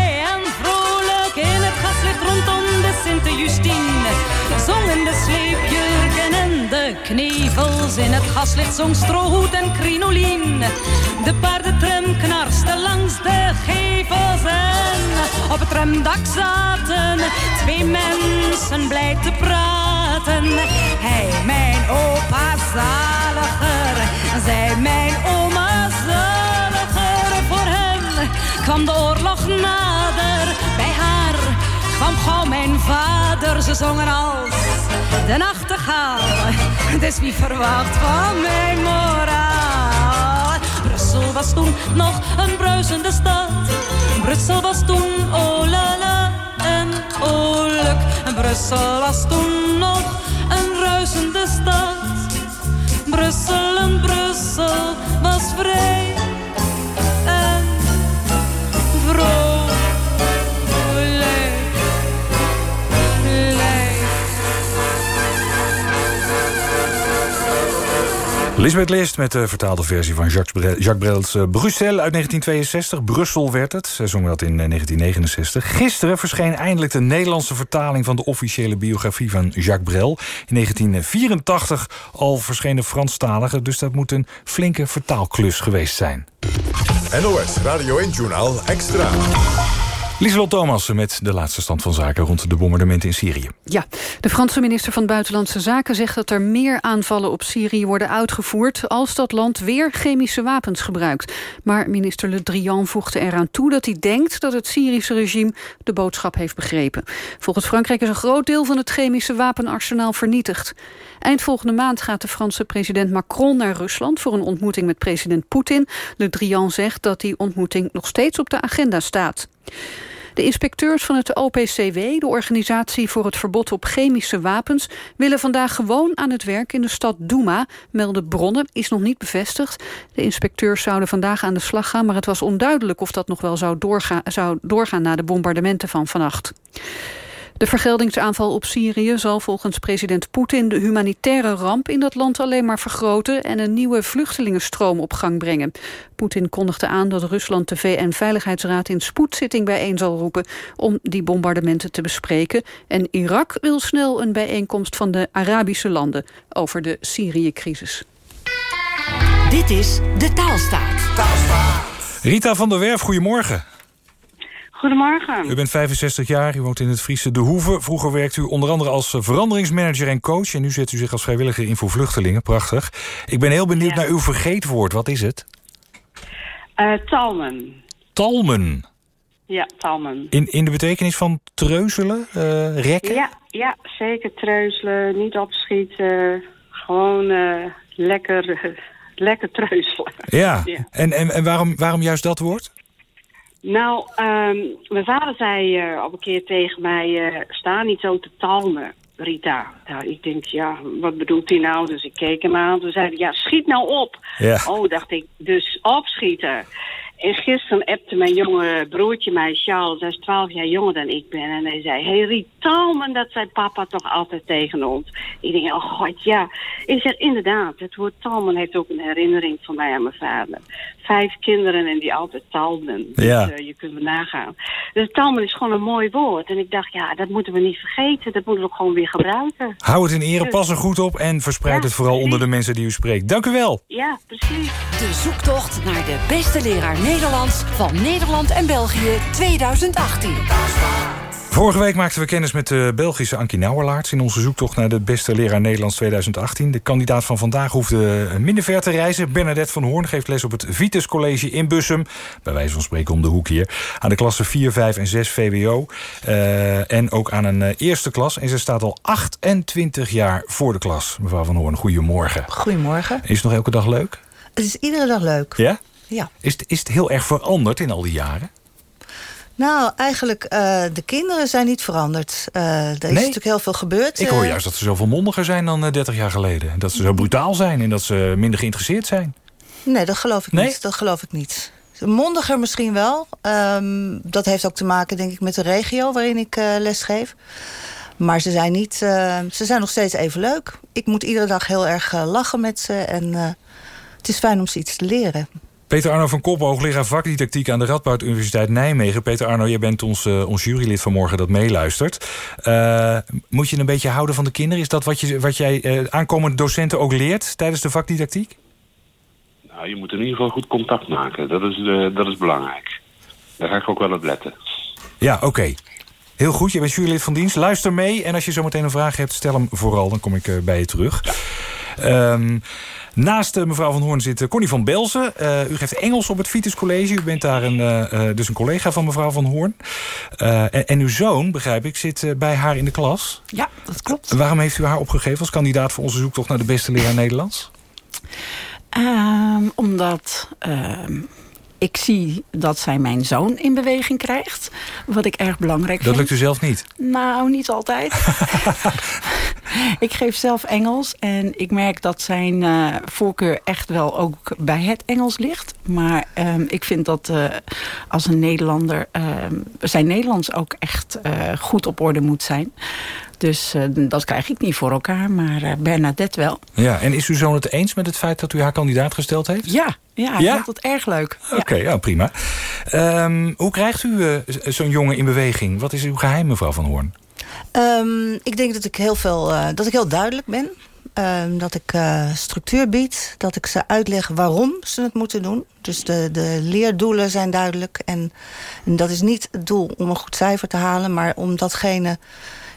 rondom de Sint-Justine. Zongen de sleepjurken en de knevels in het gaslicht zong strohoed en crinolien. De paardentram knarste langs de gevels en op het tramdak zaten twee mensen blij te praten. Hij, mijn opa zaliger, zij, mijn oma zaliger. Voor hem kwam de oorlog nader, bij haar kwam gauw mijn vader. Ze zongen als de nachtegaal, dus wie verwacht van mijn moraal? Brussel was toen nog een bruisende stad. Brussel was toen oh la la en oh luk. Brussel was toen nog een ruisende stad. Brussel en Brussel was vrij Lisbeth List met de vertaalde versie van Jacques, Bre Jacques Brel's uh, Bruxelles uit 1962. Brussel werd het. Zij zongen dat in uh, 1969. Gisteren verscheen eindelijk de Nederlandse vertaling... van de officiële biografie van Jacques Brel. In 1984 al verscheen de Franstalige... dus dat moet een flinke vertaalklus geweest zijn. NOS Radio 1-journaal Extra. Lieselot Thomassen met de laatste stand van zaken rond de bombardementen in Syrië. Ja, de Franse minister van Buitenlandse Zaken zegt dat er meer aanvallen op Syrië worden uitgevoerd als dat land weer chemische wapens gebruikt. Maar minister Le Drian voegde eraan toe dat hij denkt dat het Syrische regime de boodschap heeft begrepen. Volgens Frankrijk is een groot deel van het chemische wapenarsenaal vernietigd. Eind volgende maand gaat de Franse president Macron naar Rusland voor een ontmoeting met president Poetin. Le Drian zegt dat die ontmoeting nog steeds op de agenda staat. De inspecteurs van het OPCW, de Organisatie voor het Verbod op Chemische Wapens, willen vandaag gewoon aan het werk in de stad Douma, melden bronnen, is nog niet bevestigd. De inspecteurs zouden vandaag aan de slag gaan, maar het was onduidelijk of dat nog wel zou, doorga zou doorgaan na de bombardementen van vannacht. De vergeldingsaanval op Syrië zal volgens president Poetin de humanitaire ramp in dat land alleen maar vergroten en een nieuwe vluchtelingenstroom op gang brengen. Poetin kondigde aan dat Rusland de VN-veiligheidsraad in spoedzitting bijeen zal roepen om die bombardementen te bespreken. En Irak wil snel een bijeenkomst van de Arabische landen over de Syrië-crisis. Dit is De Taalstaat. Taalstaat. Rita van der Werf, goedemorgen. Goedemorgen. U bent 65 jaar, u woont in het Friese De Hoeve. Vroeger werkt u onder andere als veranderingsmanager en coach... en nu zet u zich als vrijwilliger in voor vluchtelingen. Prachtig. Ik ben heel benieuwd ja. naar uw vergeetwoord. Wat is het? Uh, talmen. Talmen? Ja, talmen. In, in de betekenis van treuzelen, uh, rekken? Ja, ja, zeker treuzelen, niet opschieten. Gewoon uh, lekker, *laughs* lekker treuzelen. Ja, ja. en, en, en waarom, waarom juist dat woord? Nou, um, mijn vader zei uh, op een keer tegen mij... Uh, sta niet zo te talmen, Rita. Nou, ik denk, ja, wat bedoelt hij nou? Dus ik keek hem aan. Toen zei hij, ja, schiet nou op. Ja. Oh, dacht ik, dus opschieten. En gisteren appte mijn jonge broertje mij, Charles, hij is 12 jaar jonger dan ik ben. En hij zei, hey Riet Talman, dat zei papa toch altijd tegen ons. Ik denk, oh god, ja. Ik zeg, inderdaad, het woord Talman heeft ook een herinnering van mij aan mijn vader. Vijf kinderen en die altijd talmen. Ja. Dus, uh, je kunt me nagaan. Dus Talman is gewoon een mooi woord. En ik dacht, ja, dat moeten we niet vergeten. Dat moeten we gewoon weer gebruiken. Hou het in ere, pas er goed op en verspreid ja, het vooral precies. onder de mensen die u spreekt. Dank u wel. Ja, precies. De zoektocht naar de beste leraar Nederlands van Nederland en België 2018. Vorige week maakten we kennis met de Belgische Ankie Nauwerlaerts... in onze zoektocht naar de beste leraar Nederlands 2018. De kandidaat van vandaag hoefde minder ver te reizen. Bernadette van Hoorn geeft les op het Vitus College in Bussum. Bij wijze van spreken om de hoek hier. Aan de klassen 4, 5 en 6 VWO. Uh, en ook aan een uh, eerste klas. En ze staat al 28 jaar voor de klas. Mevrouw van Hoorn, goedemorgen. Goedemorgen. Is het nog elke dag leuk? Het is iedere dag leuk. Ja? Ja. Is het, is het heel erg veranderd in al die jaren? Nou, eigenlijk, uh, de kinderen zijn niet veranderd. Uh, er is Nee? natuurlijk heel veel gebeurd. Ik hoor juist dat ze zoveel mondiger zijn dan eh, 30 jaar geleden. Dat ze zo brutaal zijn en dat ze minder geïnteresseerd zijn. Nee, dat geloof ik Nee? niet. Dat geloof ik niet. Mondiger misschien wel. Ehm, dat heeft ook te maken, denk ik, met de regio waarin ik eh, les geef. Maar ze zijn, niet, eh, ze zijn nog steeds even leuk. Ik moet iedere dag heel erg eh, lachen met ze. En eh, het is fijn om ze iets te leren. Peter Arno van Koppen, hoogleraar vakdidactiek aan de Radboud Universiteit Nijmegen. Peter Arno, jij bent ons, eh, ons jurylid vanmorgen dat meeluistert. Eh, moet je een beetje houden van de kinderen? Is dat wat, je, wat jij eh, aankomende docenten ook leert tijdens de vakdidactiek? Nou, je moet in ieder geval goed contact maken. Dat is, dat is belangrijk. Daar ga ik ook wel op letten. Ja, oké. Heel goed, je bent jurylid van dienst. Luister mee en als je zometeen een vraag hebt, stel hem vooral. Dan kom ik bij je terug. Ehm, naast eh, mevrouw Van Hoorn zit eh, Connie van Belzen. Eh, u geeft Engels op het Vitus College. U bent daar een, dus een collega van mevrouw Van Hoorn. En, en uw zoon, begrijp ik, zit bij haar in de klas. Ja, dat klopt. Waarom heeft u haar opgegeven als kandidaat voor onze zoektocht naar de beste leraar Nederlands? Ehm, omdat ehm, ik zie dat zij mijn zoon in beweging krijgt. Wat ik erg belangrijk Dat vind. lukt u zelf niet. Nou, niet altijd. *laughs* ik geef zelf Engels en ik merk dat zijn eh, voorkeur echt wel ook bij het Engels ligt. Maar ehm, ik vind dat eh, als een Nederlander ehm, zijn Nederlands ook echt eh, goed op orde moet zijn. Dus eh, dat krijg ik niet voor elkaar, maar eh, Bernadette wel. Ja, en is uw zoon het eens met het feit dat u haar kandidaat gesteld heeft? Ja, ja, hij Ja? vond het erg leuk. Oké, ja. prima. Ehm, hoe krijgt u eh, zo'n jongen in beweging? Wat is uw geheim, mevrouw Van Hoorn? Ehm, ik denk dat ik heel, veel, eh, dat ik heel duidelijk ben. Ehm, dat ik eh, structuur bied. Dat ik ze uitleg waarom ze het moeten doen. Dus de, de leerdoelen zijn duidelijk. En, en dat is niet het doel om een goed cijfer te halen... maar om datgene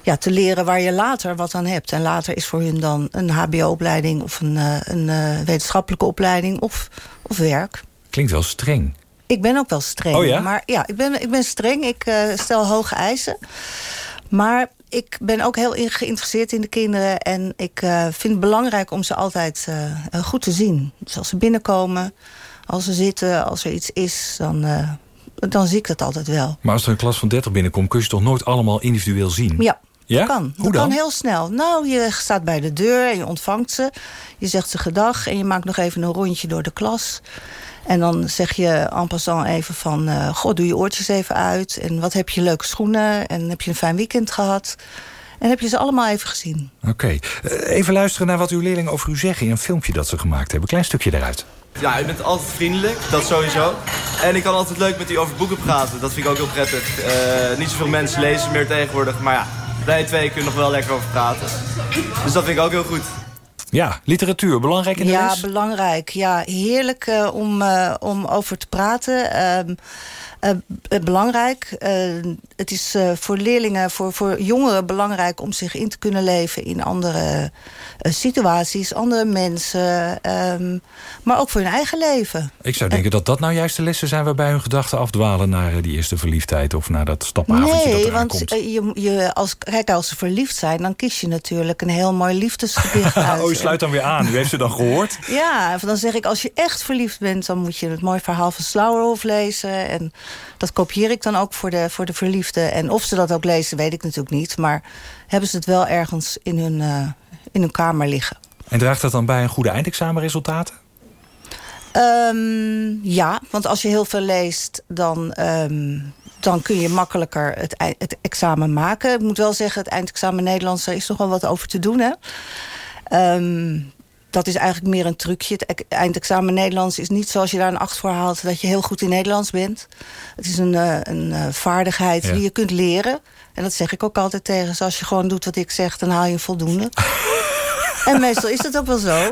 ja, te leren waar je later wat aan hebt. En later is voor hun dan een hbo-opleiding... of een, eh, een eh, wetenschappelijke opleiding of, of werk. Klinkt wel streng. Ik ben ook wel streng. Oh ja? Maar ja, ik ben, ik ben streng. Ik eh, stel hoge eisen. Maar ik ben ook heel geïnteresseerd in de kinderen. En ik vind het belangrijk om ze altijd goed te zien. Dus als ze binnenkomen, als ze zitten, als er iets is... dan, dan zie ik dat altijd wel. Maar als er een klas van 30 binnenkomt... kun je ze toch nooit allemaal individueel zien? Ja, Ja? dat kan. Hoe dat kan heel snel. Nou, je staat bij de deur en je ontvangt ze. Je zegt ze gedag en je maakt nog even een rondje door de klas. En dan zeg je en passant even van... eh goh, doe je oortjes even uit. En wat heb je leuke schoenen. En heb je een fijn weekend gehad. En heb je ze allemaal even gezien. Oké. Eh, even luisteren naar wat uw leerlingen over u zeggen... in een filmpje dat ze gemaakt hebben. Klein stukje eruit. Ja, je bent altijd vriendelijk, dat sowieso. En ik kan altijd leuk met u over boeken praten. Dat vind ik ook heel prettig. Eh, niet zoveel mensen lezen meer tegenwoordig. Maar ja, wij twee kunnen nog wel lekker over praten. Dus dat vind ik ook heel goed. Ja, literatuur, belangrijk in de ja, les? belangrijk. Ja, heerlijk eh, om, eh, om over te praten. Ehm, eh, eh, belangrijk. Eh, het is eh, voor leerlingen, voor, voor jongeren belangrijk om zich in te kunnen leven in andere eh, situaties, andere mensen. ehm, maar ook voor hun eigen leven. Ik zou denken dat dat nou juist de lessen zijn... waarbij hun gedachten afdwalen naar eh, die eerste verliefdheid... of naar dat stapavondje dat Nee, eraan want komt. eh, je, je, als, kijk, als ze verliefd zijn, dan kies je natuurlijk een heel mooi liefdesgedicht *laughs* uit. oh, u sluit dan weer aan. U heeft ze dan gehoord? Ja, dan zeg ik, als je echt verliefd bent... dan moet je het mooie verhaal van Slauerhoff lezen. En dat kopieer ik dan ook voor de, voor de verliefden. En of ze dat ook lezen, weet ik natuurlijk niet. Maar hebben ze het wel ergens in hun, eh, in hun kamer liggen. En draagt dat dan bij een goede eindexamenresultaten? Ehm, ja, want als je heel veel leest, dan, ehm, dan kun je makkelijker het, het examen maken. Ik moet wel zeggen, het eindexamen Nederlands, daar is nog wel wat over te doen. Hè? Ehm, dat is eigenlijk meer een trucje. Het e- eindexamen Nederlands is niet zoals je daar een acht voor haalt... dat je heel goed in Nederlands bent. Het is een, eh, een eh, vaardigheid Ja. die je kunt leren. En dat zeg ik ook altijd tegen ze. Als je gewoon doet wat ik zeg, dan haal je een voldoende. *laughs* En meestal is dat ook wel zo.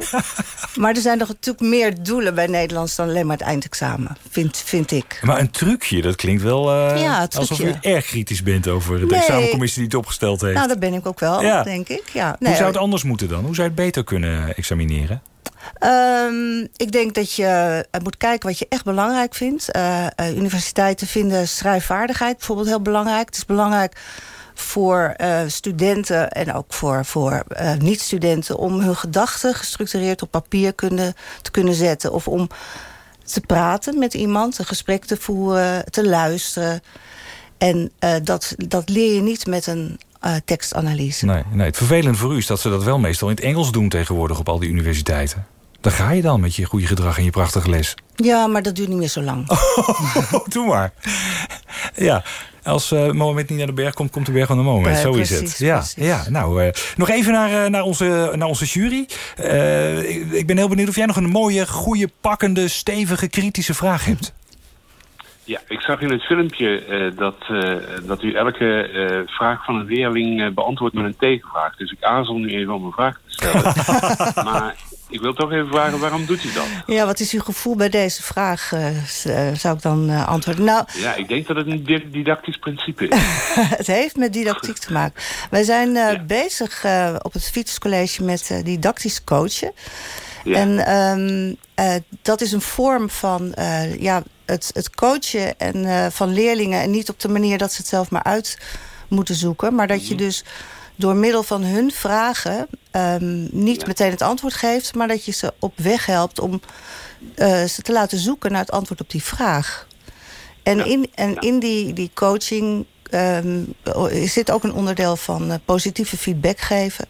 Maar er zijn nog natuurlijk meer doelen bij Nederlands... dan alleen maar het eindexamen, vind, vind ik. Maar een trucje, dat klinkt wel Ja, een alsof je erg kritisch bent over de Nee. examencommissie die het opgesteld heeft. Nou, dat ben ik ook wel, Ja. denk ik. Ja. Hoe zou het anders moeten dan? Hoe zou je het beter kunnen examineren? Ehm, ik denk dat je eh, moet kijken wat je echt belangrijk vindt. Eh, universiteiten vinden schrijfvaardigheid bijvoorbeeld heel belangrijk. Het is belangrijk voor eh, studenten en ook voor, voor eh, niet-studenten... om hun gedachten gestructureerd op papier kunnen, te kunnen zetten. Of om te praten met iemand, een gesprek te voeren, te luisteren. En eh, dat, dat leer je niet met een tekstanalyse. Nee, nee, het vervelende voor u is dat ze dat wel meestal in het Engels doen tegenwoordig op al die universiteiten. Daar ga je dan met je goede gedrag en je prachtige les. Ja, maar dat duurt niet meer zo lang. *laughs* Oh, doe maar. Ja, als eh Mohamed niet naar de berg komt, komt de berg aan de Mohamed. Ja, Zo is het. Ja, ja nou, eh, nog even naar, eh, naar, onze, naar onze jury. Eh, ik, ik ben heel benieuwd of jij nog een mooie, goede, pakkende, stevige, kritische vraag hebt. Ja, ik zag in het filmpje eh, dat, eh, dat u elke eh, vraag van een leerling eh, beantwoordt met een tegenvraag. Dus ik aarzel nu even om een vraag te stellen. *laughs* maar ik wil toch even vragen, waarom doet u dat? Ja, wat is uw gevoel bij deze vraag, eh, eh, zou ik dan eh, antwoorden? Nou, Ja, ik denk dat het een di- didactisch principe is. *laughs* het heeft met didactiek te maken. Wij zijn bezig op het fietscollege met didactisch coachen. Ja. En ehm, eh, dat is een vorm van ja, het, het coachen en, van leerlingen... en niet op de manier dat ze het zelf maar uit moeten zoeken... maar dat je dus door middel van hun vragen ehm, niet meteen het antwoord geeft... maar dat je ze op weg helpt om eh, ze te laten zoeken naar het antwoord op die vraag. En in, en in die, die coaching ehm, zit ook een onderdeel van eh, positieve feedback geven...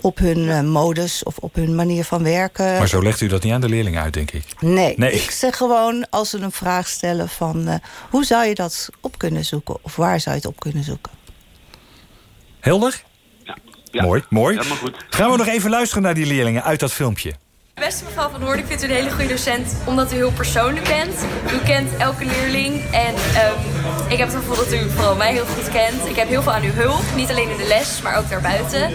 op hun eh, modus of op hun manier van werken. Maar zo legt u dat niet aan de leerlingen uit, denk ik. Nee, Nee. ik zeg gewoon als ze een vraag stellen van... eh, hoe zou je dat op kunnen zoeken? Of waar zou je het op kunnen zoeken? Helder? Ja. Mooi, mooi. Helemaal goed. Gaan we nog even luisteren naar die leerlingen uit dat filmpje. Beste mevrouw Van Hoorn, ik vind u een hele goede docent omdat u heel persoonlijk bent. U kent elke leerling en ehm, ik heb het gevoel dat u vooral mij heel goed kent. Ik heb heel veel aan uw hulp, niet alleen in de les, maar ook daarbuiten.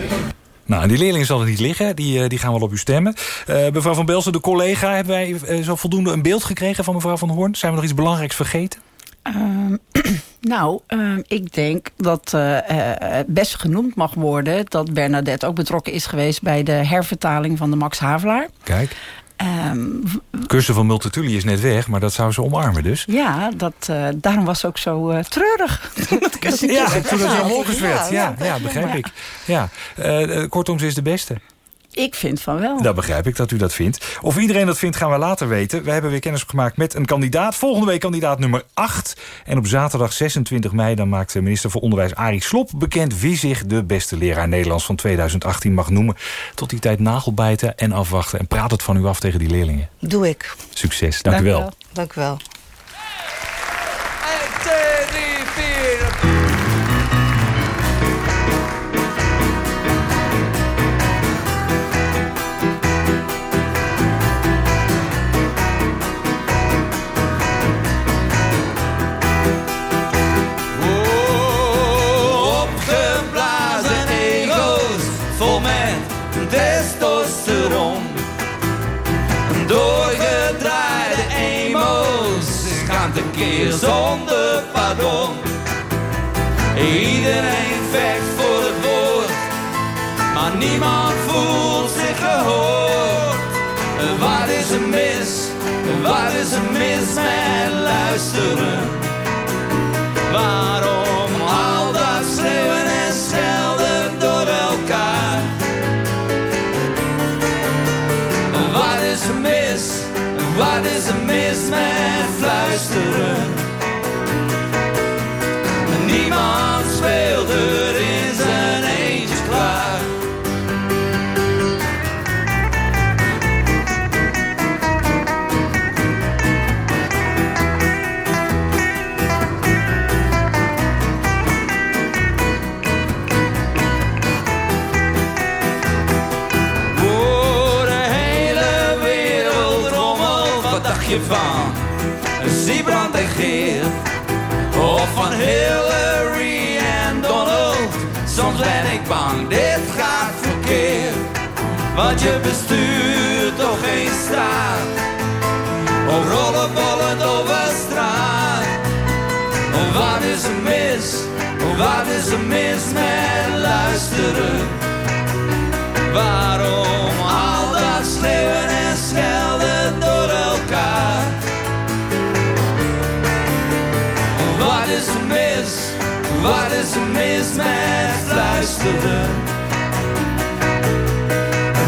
Nou, die leerlingen zal het niet liggen. Die, eh, die gaan wel op u stemmen. Eh, mevrouw Van Belsen, de collega, hebben wij eh, zo voldoende een beeld gekregen van mevrouw Van Hoorn? Zijn we nog iets belangrijks vergeten? Ehm, *clears throat* nou, ehm, ik denk dat eh, best genoemd mag worden... dat Bernadette ook betrokken is geweest... bij de hervertaling van de Max Havelaar. Kijk, Ehm, v- kussen van Multatuli is net weg, maar dat zou ze omarmen dus. ja, dat, daarom was ze ook zo treurig. *laughs* Ja, toen het gehaald. Wolkers werd. Ja, ja, begrijp ik. Ja. Kortom, ze is de beste. Ik vind van wel. Dat begrijp ik dat u dat vindt. Of iedereen dat vindt, gaan we later weten. We hebben weer kennis gemaakt met een kandidaat. Volgende week kandidaat nummer 8. En op zaterdag 26 mei dan maakt de minister voor Onderwijs Arie Slob bekend... wie zich de beste leraar Nederlands van 2018 mag noemen. Tot die tijd nagelbijten en afwachten. En praat het van u af tegen die leerlingen. Doe ik. Succes, dank, u wel. Dank u wel. Tekeer zonder pardon. Iedereen vecht voor het woord, maar niemand voelt zich gehoord. Wat is er mis, wat is er mis met luisteren? Waarom al dat schreeuwen en schelden door elkaar? Wat is er mis? Wat is er mis met fluisteren? Niemand speelt er in zijn eentje klaar. Voor de hele wereld rommelt, wat dacht je van? Hillary en Donald. Soms ben ik bang, dit gaat verkeerd. Want je bestuurt toch geen straat. Of rollenbollen over straat. Of wat is er mis? Of wat is er mis met luisteren? Waarom al dat schreeuwen en schelden door Wat is er mis met luisteren?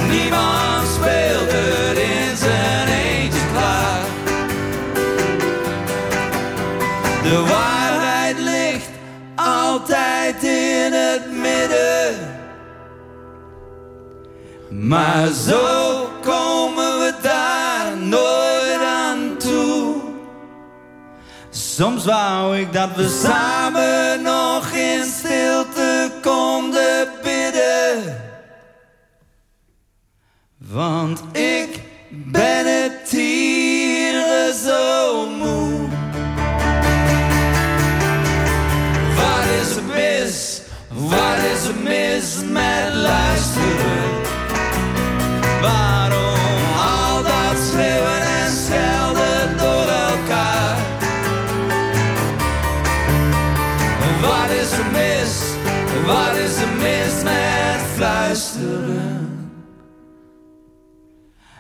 Niemand speelt er in zijn eentje klaar. De waarheid ligt altijd in het midden. Maar zo komen we daar nooit aan toe. Soms wou ik dat we samen in stilte konden bidden. Want ik ben het hier zo moe. Wat is er mis? Wat is er mis met luisteren? Wat is er mis met fluisteren?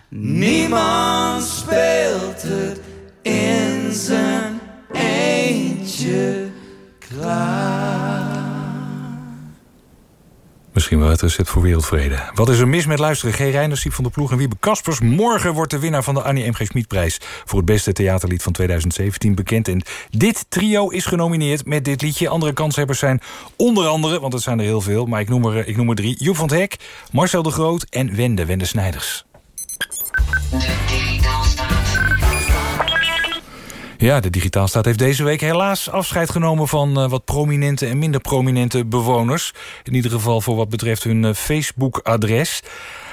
Niemand speelt het in zijn eentje klaar. Misschien wel het recept voor wereldvrede. Wat is er mis met luisteren? G. Reinders, Siep van der Ploeg en Wiebe Kaspers. Morgen wordt de winnaar van de Annie M. G. Schmidprijs... voor het beste theaterlied van 2017 bekend. En dit trio is genomineerd met dit liedje. Andere kanshebbers zijn onder andere, want het zijn er heel veel... maar ik noem er, ik noem er drie. Joep van het Hek, Marcel de Groot en Wende, Wende Snijders. Ja, de Digitaalstaat heeft deze week helaas afscheid genomen... van uh, wat prominente en minder prominente bewoners. In ieder geval voor wat betreft hun uh, Facebook-adres.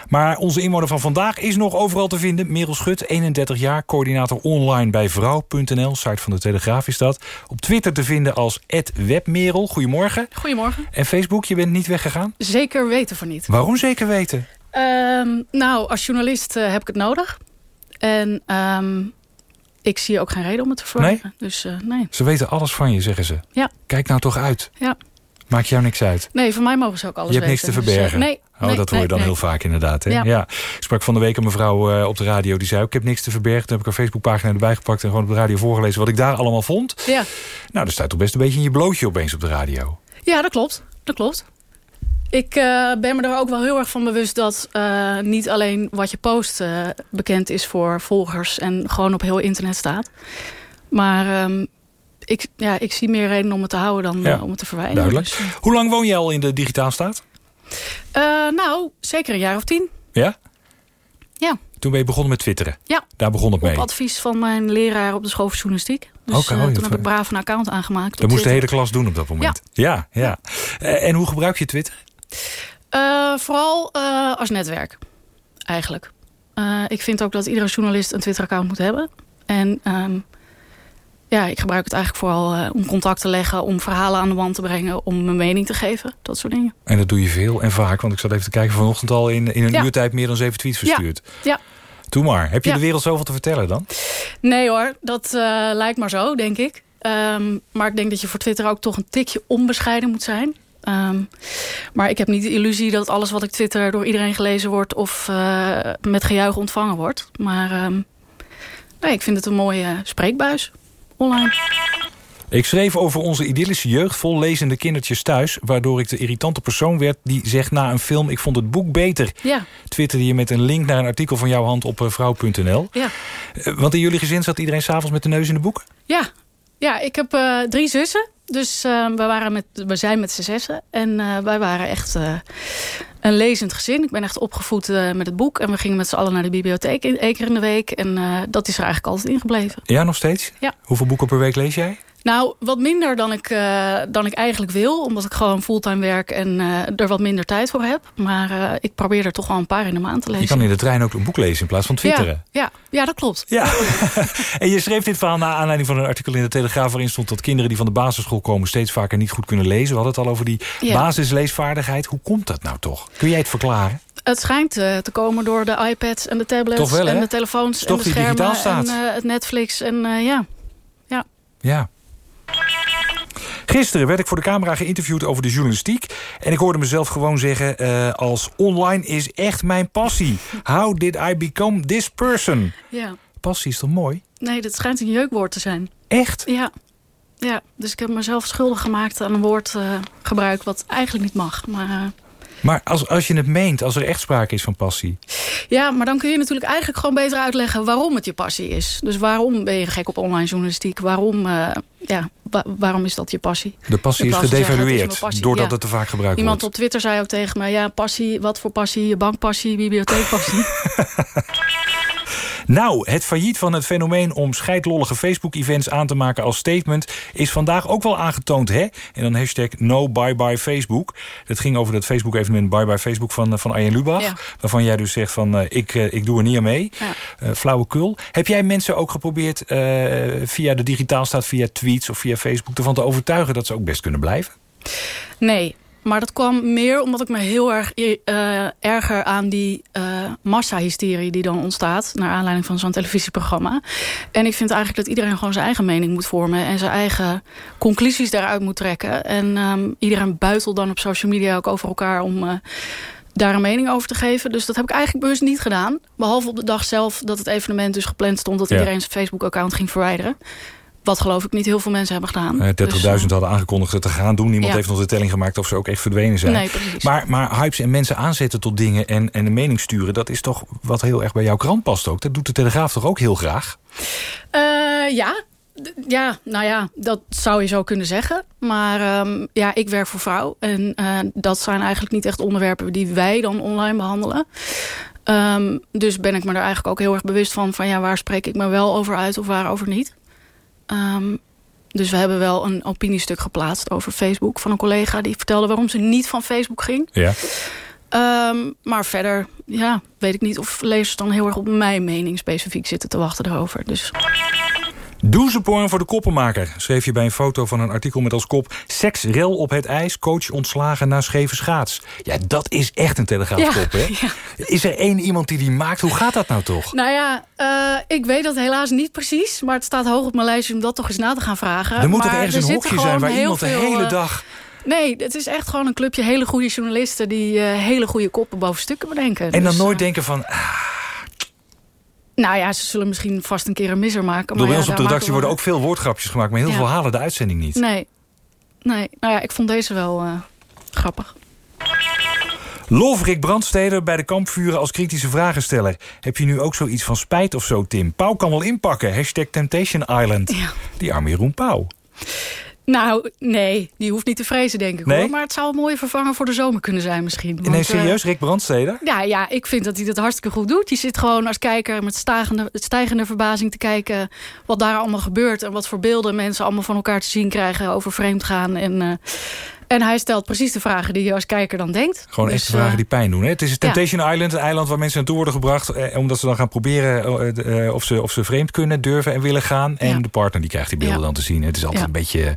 Maar onze inwoner van vandaag is nog overal te vinden. Merel Schut, 31 jaar, coördinator online bij vrouw.nl. Site van de Telegraaf is dat. Op Twitter te vinden als webmerel. Goedemorgen. Goedemorgen. En Facebook, je bent niet weggegaan? Zeker weten van niet. Waarom zeker weten? Um, nou, als journalist uh, heb ik het nodig. En... Um, ik zie ook geen reden om het te. Nee? Dus, uh, nee. Ze weten alles van je, zeggen ze. Ja. Kijk nou toch uit. Ja. Maakt jou niks uit? Nee, van mij mogen ze ook alles Je hebt weten. niks te verbergen? Dus, uh, nee. Oh, nee, dat hoor je dan nee, heel vaak inderdaad. Hè? Ja. ja. Ik sprak van de week een mevrouw uh, op de radio die zei... ik heb niks te verbergen. Toen heb ik haar Facebookpagina erbij gepakt... en gewoon op de radio voorgelezen wat ik daar allemaal vond. Ja. Nou, dat staat toch best een beetje in je blootje opeens op de radio. Ja, dat klopt. Dat klopt. Ik uh, ben me er ook wel heel erg van bewust dat uh, niet alleen wat je post uh, bekend is voor volgers en gewoon op heel internet staat. Maar um, ik, ja, ik zie meer reden om het te houden dan ja, om het te verwijderen. Duidelijk. Dus, Hoe lang woon je al in de digitaalstaat? nou, zeker een jaar of tien. Ja? Ja. Toen ben je begonnen met twitteren? Ja. Daar begon het mee? Op advies van mijn leraar op de school voor journalistiek. Dus okay, uh, toen heb ik braaf een account aangemaakt. Dat moest de hele klas doen op dat moment? Ja. Ja, ja. En hoe gebruik je Twitter? Uh, vooral uh, als netwerk, eigenlijk. Uh, ik vind ook dat iedere journalist een Twitter-account moet hebben. En um, ja, ik gebruik het eigenlijk vooral om contact te leggen... om verhalen aan de wand te brengen, om mijn mening te geven. Dat soort dingen. En dat doe je veel en vaak. Want ik zat even te kijken vanochtend al in, in een ja. uurtijd... meer dan zeven tweets verstuurd. Ja. ja. Doe maar. Heb je ja. de wereld zoveel te vertellen dan? Nee hoor, dat lijkt maar zo, denk ik. Um, maar ik denk dat je voor Twitter ook toch een tikje onbescheiden moet zijn. Um, maar ik heb niet de illusie dat alles wat ik twitter door iedereen gelezen wordt of uh, met gejuich ontvangen wordt. Maar um, nee, ik vind het een mooie spreekbuis online. Ik schreef over onze idyllische jeugd vol lezende kindertjes thuis... waardoor ik de irritante persoon werd die zegt na een film... ik vond het boek beter. Ja. Twitterde je met een link naar een artikel van jouw hand op uh, vrouw.nl. Ja. Uh, want in jullie gezin zat iedereen s'avonds met de neus in de boeken? Ja, ja ik heb uh, drie zussen. Dus uh, we, waren met, we zijn met z'n zessen. En uh, wij waren echt uh, een lezend gezin. Ik ben echt opgevoed met het boek. En we gingen met z'n allen naar de bibliotheek één keer in de week. En dat is er eigenlijk altijd ingebleven. Ja, nog steeds? Ja. Hoeveel boeken per week lees jij? Nou, wat minder dan ik, uh, dan ik eigenlijk wil. Omdat ik gewoon fulltime werk en uh, er wat minder tijd voor heb. Maar uh, ik probeer er toch wel een paar in de maand te lezen. Je kan in de trein ook een boek lezen in plaats van twitteren. Ja, ja, ja dat klopt. Ja. *laughs* en je schreef dit verhaal naar aanleiding van een artikel in de Telegraaf... waarin stond dat kinderen die van de basisschool komen... steeds vaker niet goed kunnen lezen. We hadden het al over die ja. basisleesvaardigheid. Hoe komt dat nou toch? Kun jij het verklaren? Het schijnt eh, te komen door de iPads en de tablets wel, en de telefoons en de schermen en eh, het Netflix en eh, ja. ja. Ja. Gisteren werd ik voor de camera geïnterviewd over de journalistiek. En ik hoorde mezelf gewoon zeggen... eh, als online is echt mijn passie. How did I become this person? ja. Passie is toch mooi? Nee, dat schijnt een jeukwoord te zijn. Echt? Ja. Ja, dus ik heb mezelf schuldig gemaakt aan een woordgebruik wat eigenlijk niet mag. Maar, eh, Maar als, als je het meent, als er echt sprake is van passie... ja, maar dan kun je natuurlijk eigenlijk gewoon beter uitleggen waarom het je passie is. Dus waarom ben je gek op online journalistiek? Waarom, eh, ja, wa- waarom is dat je passie? De passie is zeggen, gedevalueerd doordat Ja. het te vaak gebruikt Iemand wordt. op Twitter zei ook tegen me... ja, passie, wat voor passie? Je bankpassie, bibliotheekpassie. *laughs* Nou, het failliet van het fenomeen om scheidlollige Facebook-events aan te maken als statement is vandaag ook wel aangetoond, hè? En dan hashtag no bye bye Facebook. Het ging over dat Facebook-evenement Bye bye Facebook van, eh, van Arjen Lubach. Ja. Waarvan jij dus zegt van eh, ik, eh, ik doe er niet aan mee. Ja. Flauwekul. Heb jij mensen ook geprobeerd via de digitaal staat, via tweets of via Facebook ervan te overtuigen dat ze ook best kunnen blijven? Nee, maar dat kwam meer omdat ik me heel erg eh, erger aan die eh massahysterie die dan ontstaat. Naar aanleiding van zo'n televisieprogramma. En ik vind eigenlijk dat iedereen gewoon zijn eigen mening moet vormen. En zijn eigen conclusies daaruit moet trekken. En ehm, iedereen buitelt dan op social media ook over elkaar om... eh, daar een mening over te geven. Dus dat heb ik eigenlijk bewust niet gedaan. Behalve op de dag zelf dat het evenement dus gepland stond... dat Ja. iedereen zijn Facebook-account ging verwijderen. Wat geloof ik niet heel veel mensen hebben gedaan. Eh, 30.000 Dus, hadden aangekondigd het te gaan doen. Niemand Ja. heeft nog de telling gemaakt of ze ook echt verdwenen zijn. Nee. Maar, maar hypes en mensen aanzetten tot dingen en, en de mening sturen... dat is toch wat heel erg bij jouw krant past ook. Dat doet de Telegraaf toch ook heel graag? Eh, ja. Ja, nou ja, dat zou je zo kunnen zeggen. Maar ehm, ja, ik werk voor vrouw. En eh, dat zijn eigenlijk niet echt onderwerpen die wij dan online behandelen. Ehm, dus ben ik me er eigenlijk ook heel erg bewust van... van ja, waar spreek ik me wel over uit of waarover niet. Ehm, dus we hebben wel een opiniestuk geplaatst over Facebook... van een collega die vertelde waarom ze niet van Facebook ging. Ja. Ehm, maar verder, ja, weet ik niet of lezers dan heel erg op mijn mening specifiek zitten te wachten daarover. Dus Douzeporn voor de koppenmaker, schreef je bij een foto van een artikel met als kop... Seksrel op het ijs, coach ontslagen na scheve schaats. Ja, dat is echt een telegraafkop, Ja, hè? ja. Is er één iemand die die maakt? Hoe gaat dat nou toch? Nou ja, eh, ik weet dat helaas niet precies. Maar het staat hoog op mijn lijstje om dat toch eens na te gaan vragen. er moet maar toch ergens een hokje zijn waar iemand de hele eh, dag... Nee, het is echt gewoon een clubje hele goede journalisten... die eh, hele goede koppen boven stukken bedenken. En dan Dus, nooit denken van... ah, nou ja, ze zullen misschien vast een keer een misser maken. door maar ja, ons op de redactie worden ook veel woordgrapjes gemaakt... maar heel Ja. veel halen de uitzending niet. Nee, nee. Nou ja, ik vond deze wel eh, grappig. Lofrik Brandsteder bij de kampvuren als kritische vragensteller. Heb je nu ook zoiets van spijt of zo, Tim? Pauw kan wel inpakken. Hashtag Temptation Island. Die arme Jeroen Pauw. Nou, nee, die hoeft niet te vrezen, denk ik Nee? hoor. Maar het zou een mooie vervanger voor de zomer kunnen zijn misschien. nee, Want, eh, serieus, Rick Brandsteder? Ja, ja, ik vind dat hij dat hartstikke goed doet. Je zit gewoon als kijker met stijgende, stijgende verbazing te kijken... wat daar allemaal gebeurt en wat voor beelden mensen allemaal van elkaar te zien krijgen... over vreemdgaan. En, eh, en hij stelt precies de vragen die je als kijker dan denkt. Gewoon Dus, echte vragen eh, die pijn doen. Hè? Het is ja. Temptation Island, een eiland waar mensen naartoe worden gebracht... Eh, omdat ze dan gaan proberen eh, de- eh, of, ze, of ze vreemd kunnen, durven en willen gaan. En Ja. de partner die krijgt die beelden Ja. dan te zien. Het is altijd een beetje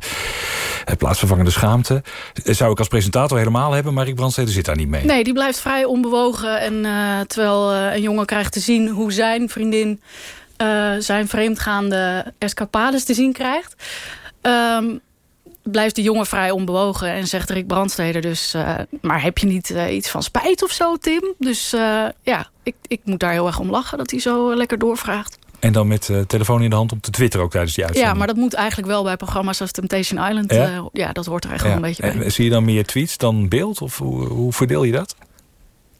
plaatsvervangende schaamte. Zou ik als presentator helemaal hebben, maar Rick Brandsteder zit daar niet mee. Nee, die blijft vrij onbewogen. En terwijl een jongen krijgt te zien hoe zijn vriendin... zijn vreemdgaande escapades te zien krijgt... ehm, blijft de jongen vrij onbewogen en zegt Rick Brandsteder dus... eh, maar heb je niet eh, iets van spijt of zo, Tim? Dus eh, ja, ik, ik moet daar heel erg om lachen dat hij zo lekker doorvraagt. En dan met telefoon in de hand om te twitteren ook tijdens die Ja, uitzending. maar dat moet eigenlijk wel bij programma's als Temptation Island. Ja? Ja, ja dat hoort er echt Ja. wel een beetje bij. En zie je dan meer tweets dan beeld? Of hoe, hoe verdeel je dat?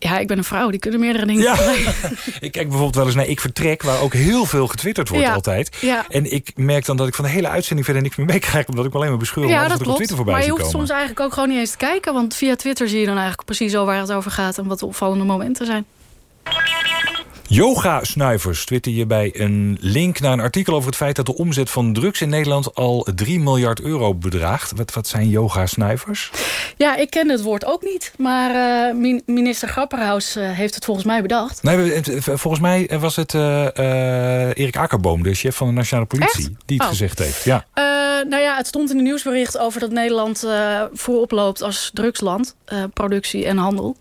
Ja, ik ben een vrouw, die kunnen meerdere dingen Ja. *laughs* Ik kijk bijvoorbeeld wel eens naar Ik Vertrek... waar ook heel veel getwitterd wordt Ja. altijd. Ja. En ik merk dan dat ik van de hele uitzending verder niks meer meekrijg... omdat ik me alleen maar bescheur om Ja, dat er op. Twitter voorbij Maar je hoeft komen. soms eigenlijk ook gewoon niet eens te kijken. Want via Twitter zie je dan eigenlijk precies al waar het over gaat... en wat de opvallende momenten zijn. Yoga-snuivers twitter je bij een link naar een artikel over het feit... dat de omzet van drugs in Nederland al 3 miljard euro bedraagt. Wat, wat zijn yoga-snuivers? Ja, ik ken het woord ook niet. Maar eh, min- minister Grapperhaus eh, heeft het volgens mij bedacht. Nee, volgens mij was het eh, Erik Akkerboom, de chef van de nationale politie... Echt? die het Oh. gezegd heeft. Ja. Nou ja, het stond in een nieuwsbericht over dat Nederland voorop loopt als drugsland. productie en handel.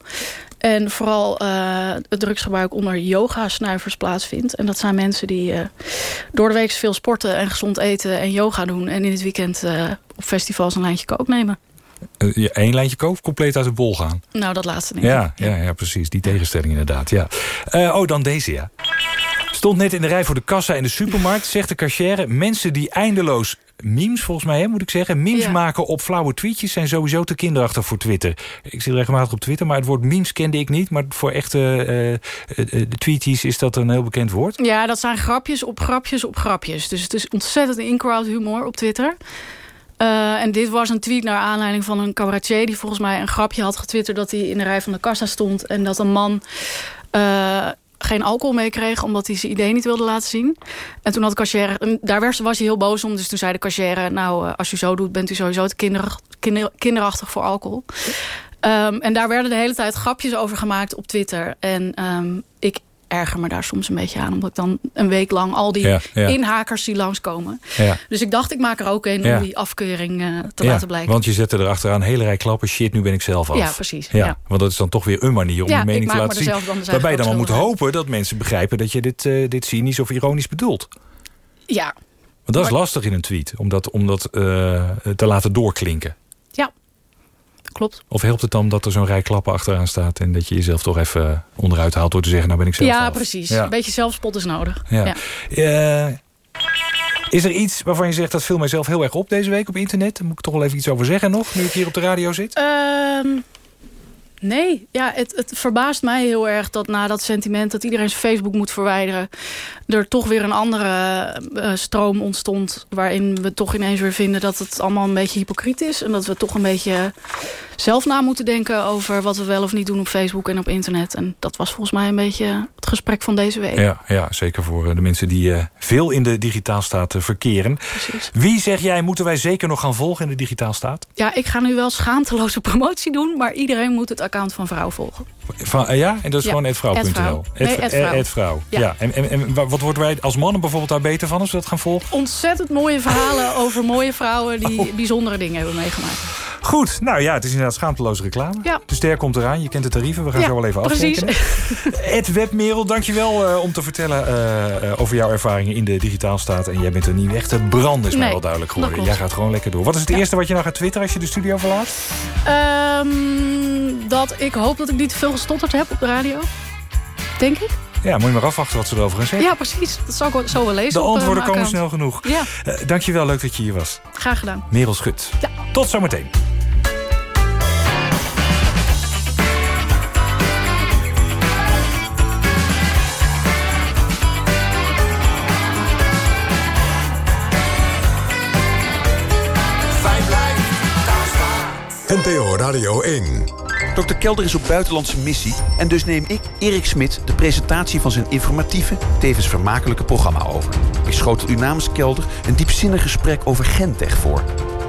En vooral uh, het drugsgebruik onder yoga-snuivers plaatsvindt. En dat zijn mensen die uh, door de week veel sporten en gezond eten en yoga doen. En in het weekend uh, op festivals een lijntje kook nemen. Uh, één lijntje kook, compleet uit de bol gaan. Nou, dat laatste niet. Ja, ja, ja, precies. Die tegenstelling inderdaad. Ja. Uh, oh, dan deze, ja. Stond net in de rij voor de kassa in de supermarkt, *laughs* zegt de cashier... mensen die eindeloos memes, volgens mij hè, moet ik zeggen... memes ja. maken op flauwe tweetjes zijn sowieso te kinderachtig voor Twitter. Ik zit regelmatig op Twitter, maar het woord memes kende ik niet. Maar voor echte uh, uh, tweetjes is dat een heel bekend woord. Ja, dat zijn grapjes op grapjes op grapjes. Dus het is ontzettend in-crowd humor op Twitter. Uh, en dit was een tweet naar aanleiding van een cabaretier... die volgens mij een grapje had getwitterd... dat hij in de rij van de kassa stond... en dat een man uh, geen alcohol meekreeg... omdat hij zijn idee niet wilde laten zien. En toen had de cashier... Daar was hij heel boos om, dus toen zei de cashier... nou, als u zo doet, bent u sowieso te kinder, kinder, kinderachtig voor alcohol. Um, en daar werden de hele tijd grapjes over gemaakt op Twitter. En um, ik erger me daar soms een beetje aan. Omdat ik dan een week lang al die ja, ja. inhakers zie langskomen. Ja. Dus ik dacht, ik maak er ook een om die afkeuring uh, te laten blijken. Want je zette er achteraan een hele rij klappen. Shit, nu ben ik zelf af. Ja, precies. Ja, Want dat is dan toch weer een manier om je mening te laten zien. Waarbij je dan moet hopen dat mensen begrijpen... dat je dit, uh, dit cynisch of ironisch bedoelt. Ja. Want dat is maar... lastig in een tweet. Om dat, om dat uh, te laten doorklinken. Klopt. Of helpt het dan dat er zo'n rij klappen achteraan staat... en dat je jezelf toch even onderuit haalt door te zeggen... nou ben ik zelf Ja, af. precies. Ja. Een beetje zelfspot is nodig. Ja. ja. Uh, is er iets waarvan je zegt... dat viel mijzelf heel erg op deze week op internet? Daar moet ik toch wel even iets over zeggen nog... nu ik hier op de radio zit? Um, nee, ja, het, het verbaast mij heel erg... dat na dat sentiment dat iedereen zijn Facebook moet verwijderen... er toch weer een andere uh, stroom ontstond... waarin we toch ineens weer vinden dat het allemaal een beetje hypocriet is... en dat we toch een beetje zelf na moeten denken over wat we wel of niet doen op Facebook en op internet. En dat was volgens mij een beetje het gesprek van deze week. Ja, ja zeker voor de mensen die uh, veel in de digitaalstaat uh, verkeren. Precies. Wie zeg jij, moeten wij zeker nog gaan volgen in de digitaalstaat? Ja, ik ga nu wel schaamteloze *laughs* promotie doen, maar iedereen moet het account van Vrouw volgen. Van, uh, ja, en dat is ja. gewoon etvrouw.nl. Vrouw. Nee, vrouw. Ja. En, en, en, wat worden wij als mannen bijvoorbeeld daar beter van als we dat gaan volgen? Ontzettend mooie verhalen *laughs* over mooie vrouwen die oh. bijzondere dingen hebben meegemaakt. Goed, nou ja, het is inderdaad schaamteloze reclame. Ja. De ster komt eraan, je kent de tarieven. We gaan ja, zo wel even afrekenen. *laughs* Ed Webmerel, dankjewel uh, om te vertellen uh, over jouw ervaringen in de digitaalstaat. En jij bent er niet echt te branden, is nee, mij wel duidelijk geworden. Jij gaat gewoon lekker door. Wat is het ja. eerste wat je nou gaat twitteren als je de studio verlaat? Um, dat ik hoop dat ik niet te veel gestotterd heb op de radio. Denk ik. Ja, moet je maar afwachten wat ze erover gaan zeggen. Ja, precies. Dat zal ik zo wel lezen. De antwoorden op, uh, komen snel genoeg. Ja. Uh, dankjewel, leuk dat je hier was. Graag gedaan. Merel Schut. Ja. Tot zometeen. NPO Radio 1. Dr. Kelder is op buitenlandse missie en dus neem ik, Erik Smit, de presentatie van zijn informatieve, tevens vermakelijke programma over. Ik schoot u namens Kelder een diepzinnig gesprek over Gentech voor.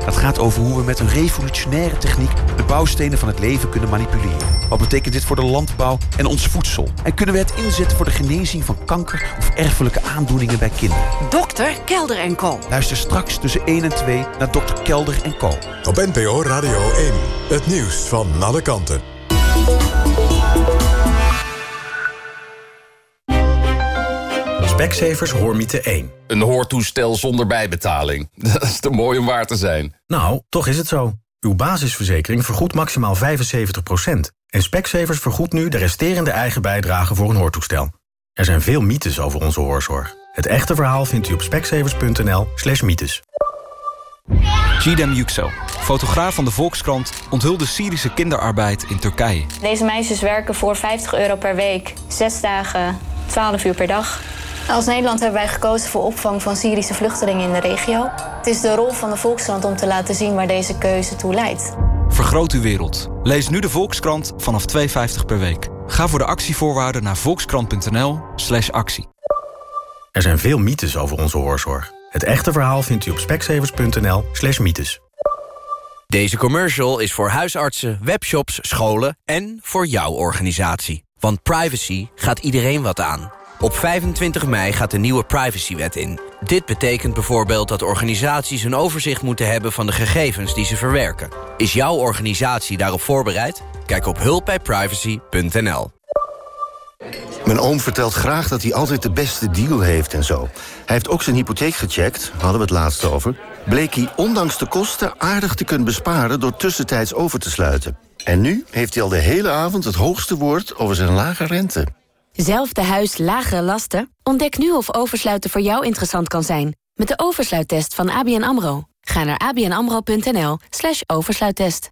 Dat gaat over hoe we met een revolutionaire techniek de bouwstenen van het leven kunnen manipuleren. Wat betekent dit voor de landbouw en ons voedsel? En kunnen we het inzetten voor de genezing van kanker of erfelijke aandoeningen bij kinderen? Dokter Kelder en Co. Luister straks tussen 1 en 2 naar Dokter Kelder en Co. Op NPO Radio 1. Het nieuws van alle kanten. Specsavers Hoormiete 1. Een hoortoestel zonder bijbetaling. *laughs* Dat is te mooi om waar te zijn. Nou, toch is het zo. Uw basisverzekering vergoedt maximaal 75%. En Specsavers vergoedt nu de resterende eigen bijdrage voor een hoortoestel. Er zijn veel mythes over onze hoorzorg. Het echte verhaal vindt u op specsavers.nl slash mythes. Gidem Yüksel, fotograaf van de Volkskrant... onthulde Syrische kinderarbeid in Turkije. Deze meisjes werken voor 50 euro per week. Zes dagen, 12 uur per dag. Als Nederland hebben wij gekozen voor opvang van Syrische vluchtelingen in de regio. Het is de rol van de Volkskrant om te laten zien waar deze keuze toe leidt. Vergroot uw wereld. Lees nu de Volkskrant vanaf 2,50 per week. Ga voor de actievoorwaarden naar volkskrant.nl slash actie. Er zijn veel mythes over onze hoorzorg. Het echte verhaal vindt u op speksevers.nl slash mythes. Deze commercial is voor huisartsen, webshops, scholen en voor jouw organisatie. Want privacy gaat iedereen wat aan. Op 25 mei gaat de nieuwe privacywet in. Dit betekent bijvoorbeeld dat organisaties een overzicht moeten hebben... van de gegevens die ze verwerken. Is jouw organisatie daarop voorbereid? Kijk op hulpbijprivacy.nl. Mijn oom vertelt graag dat hij altijd de beste deal heeft en zo. Hij heeft ook zijn hypotheek gecheckt, hadden we het laatst over. Bleek hij ondanks de kosten aardig te kunnen besparen... door tussentijds over te sluiten. En nu heeft hij al de hele avond het hoogste woord over zijn lage rente. Zelfde huis, lagere lasten? Ontdek nu of oversluiten voor jou interessant kan zijn. Met de oversluittest van ABN AMRO. Ga naar abnamro.nl slash oversluittest.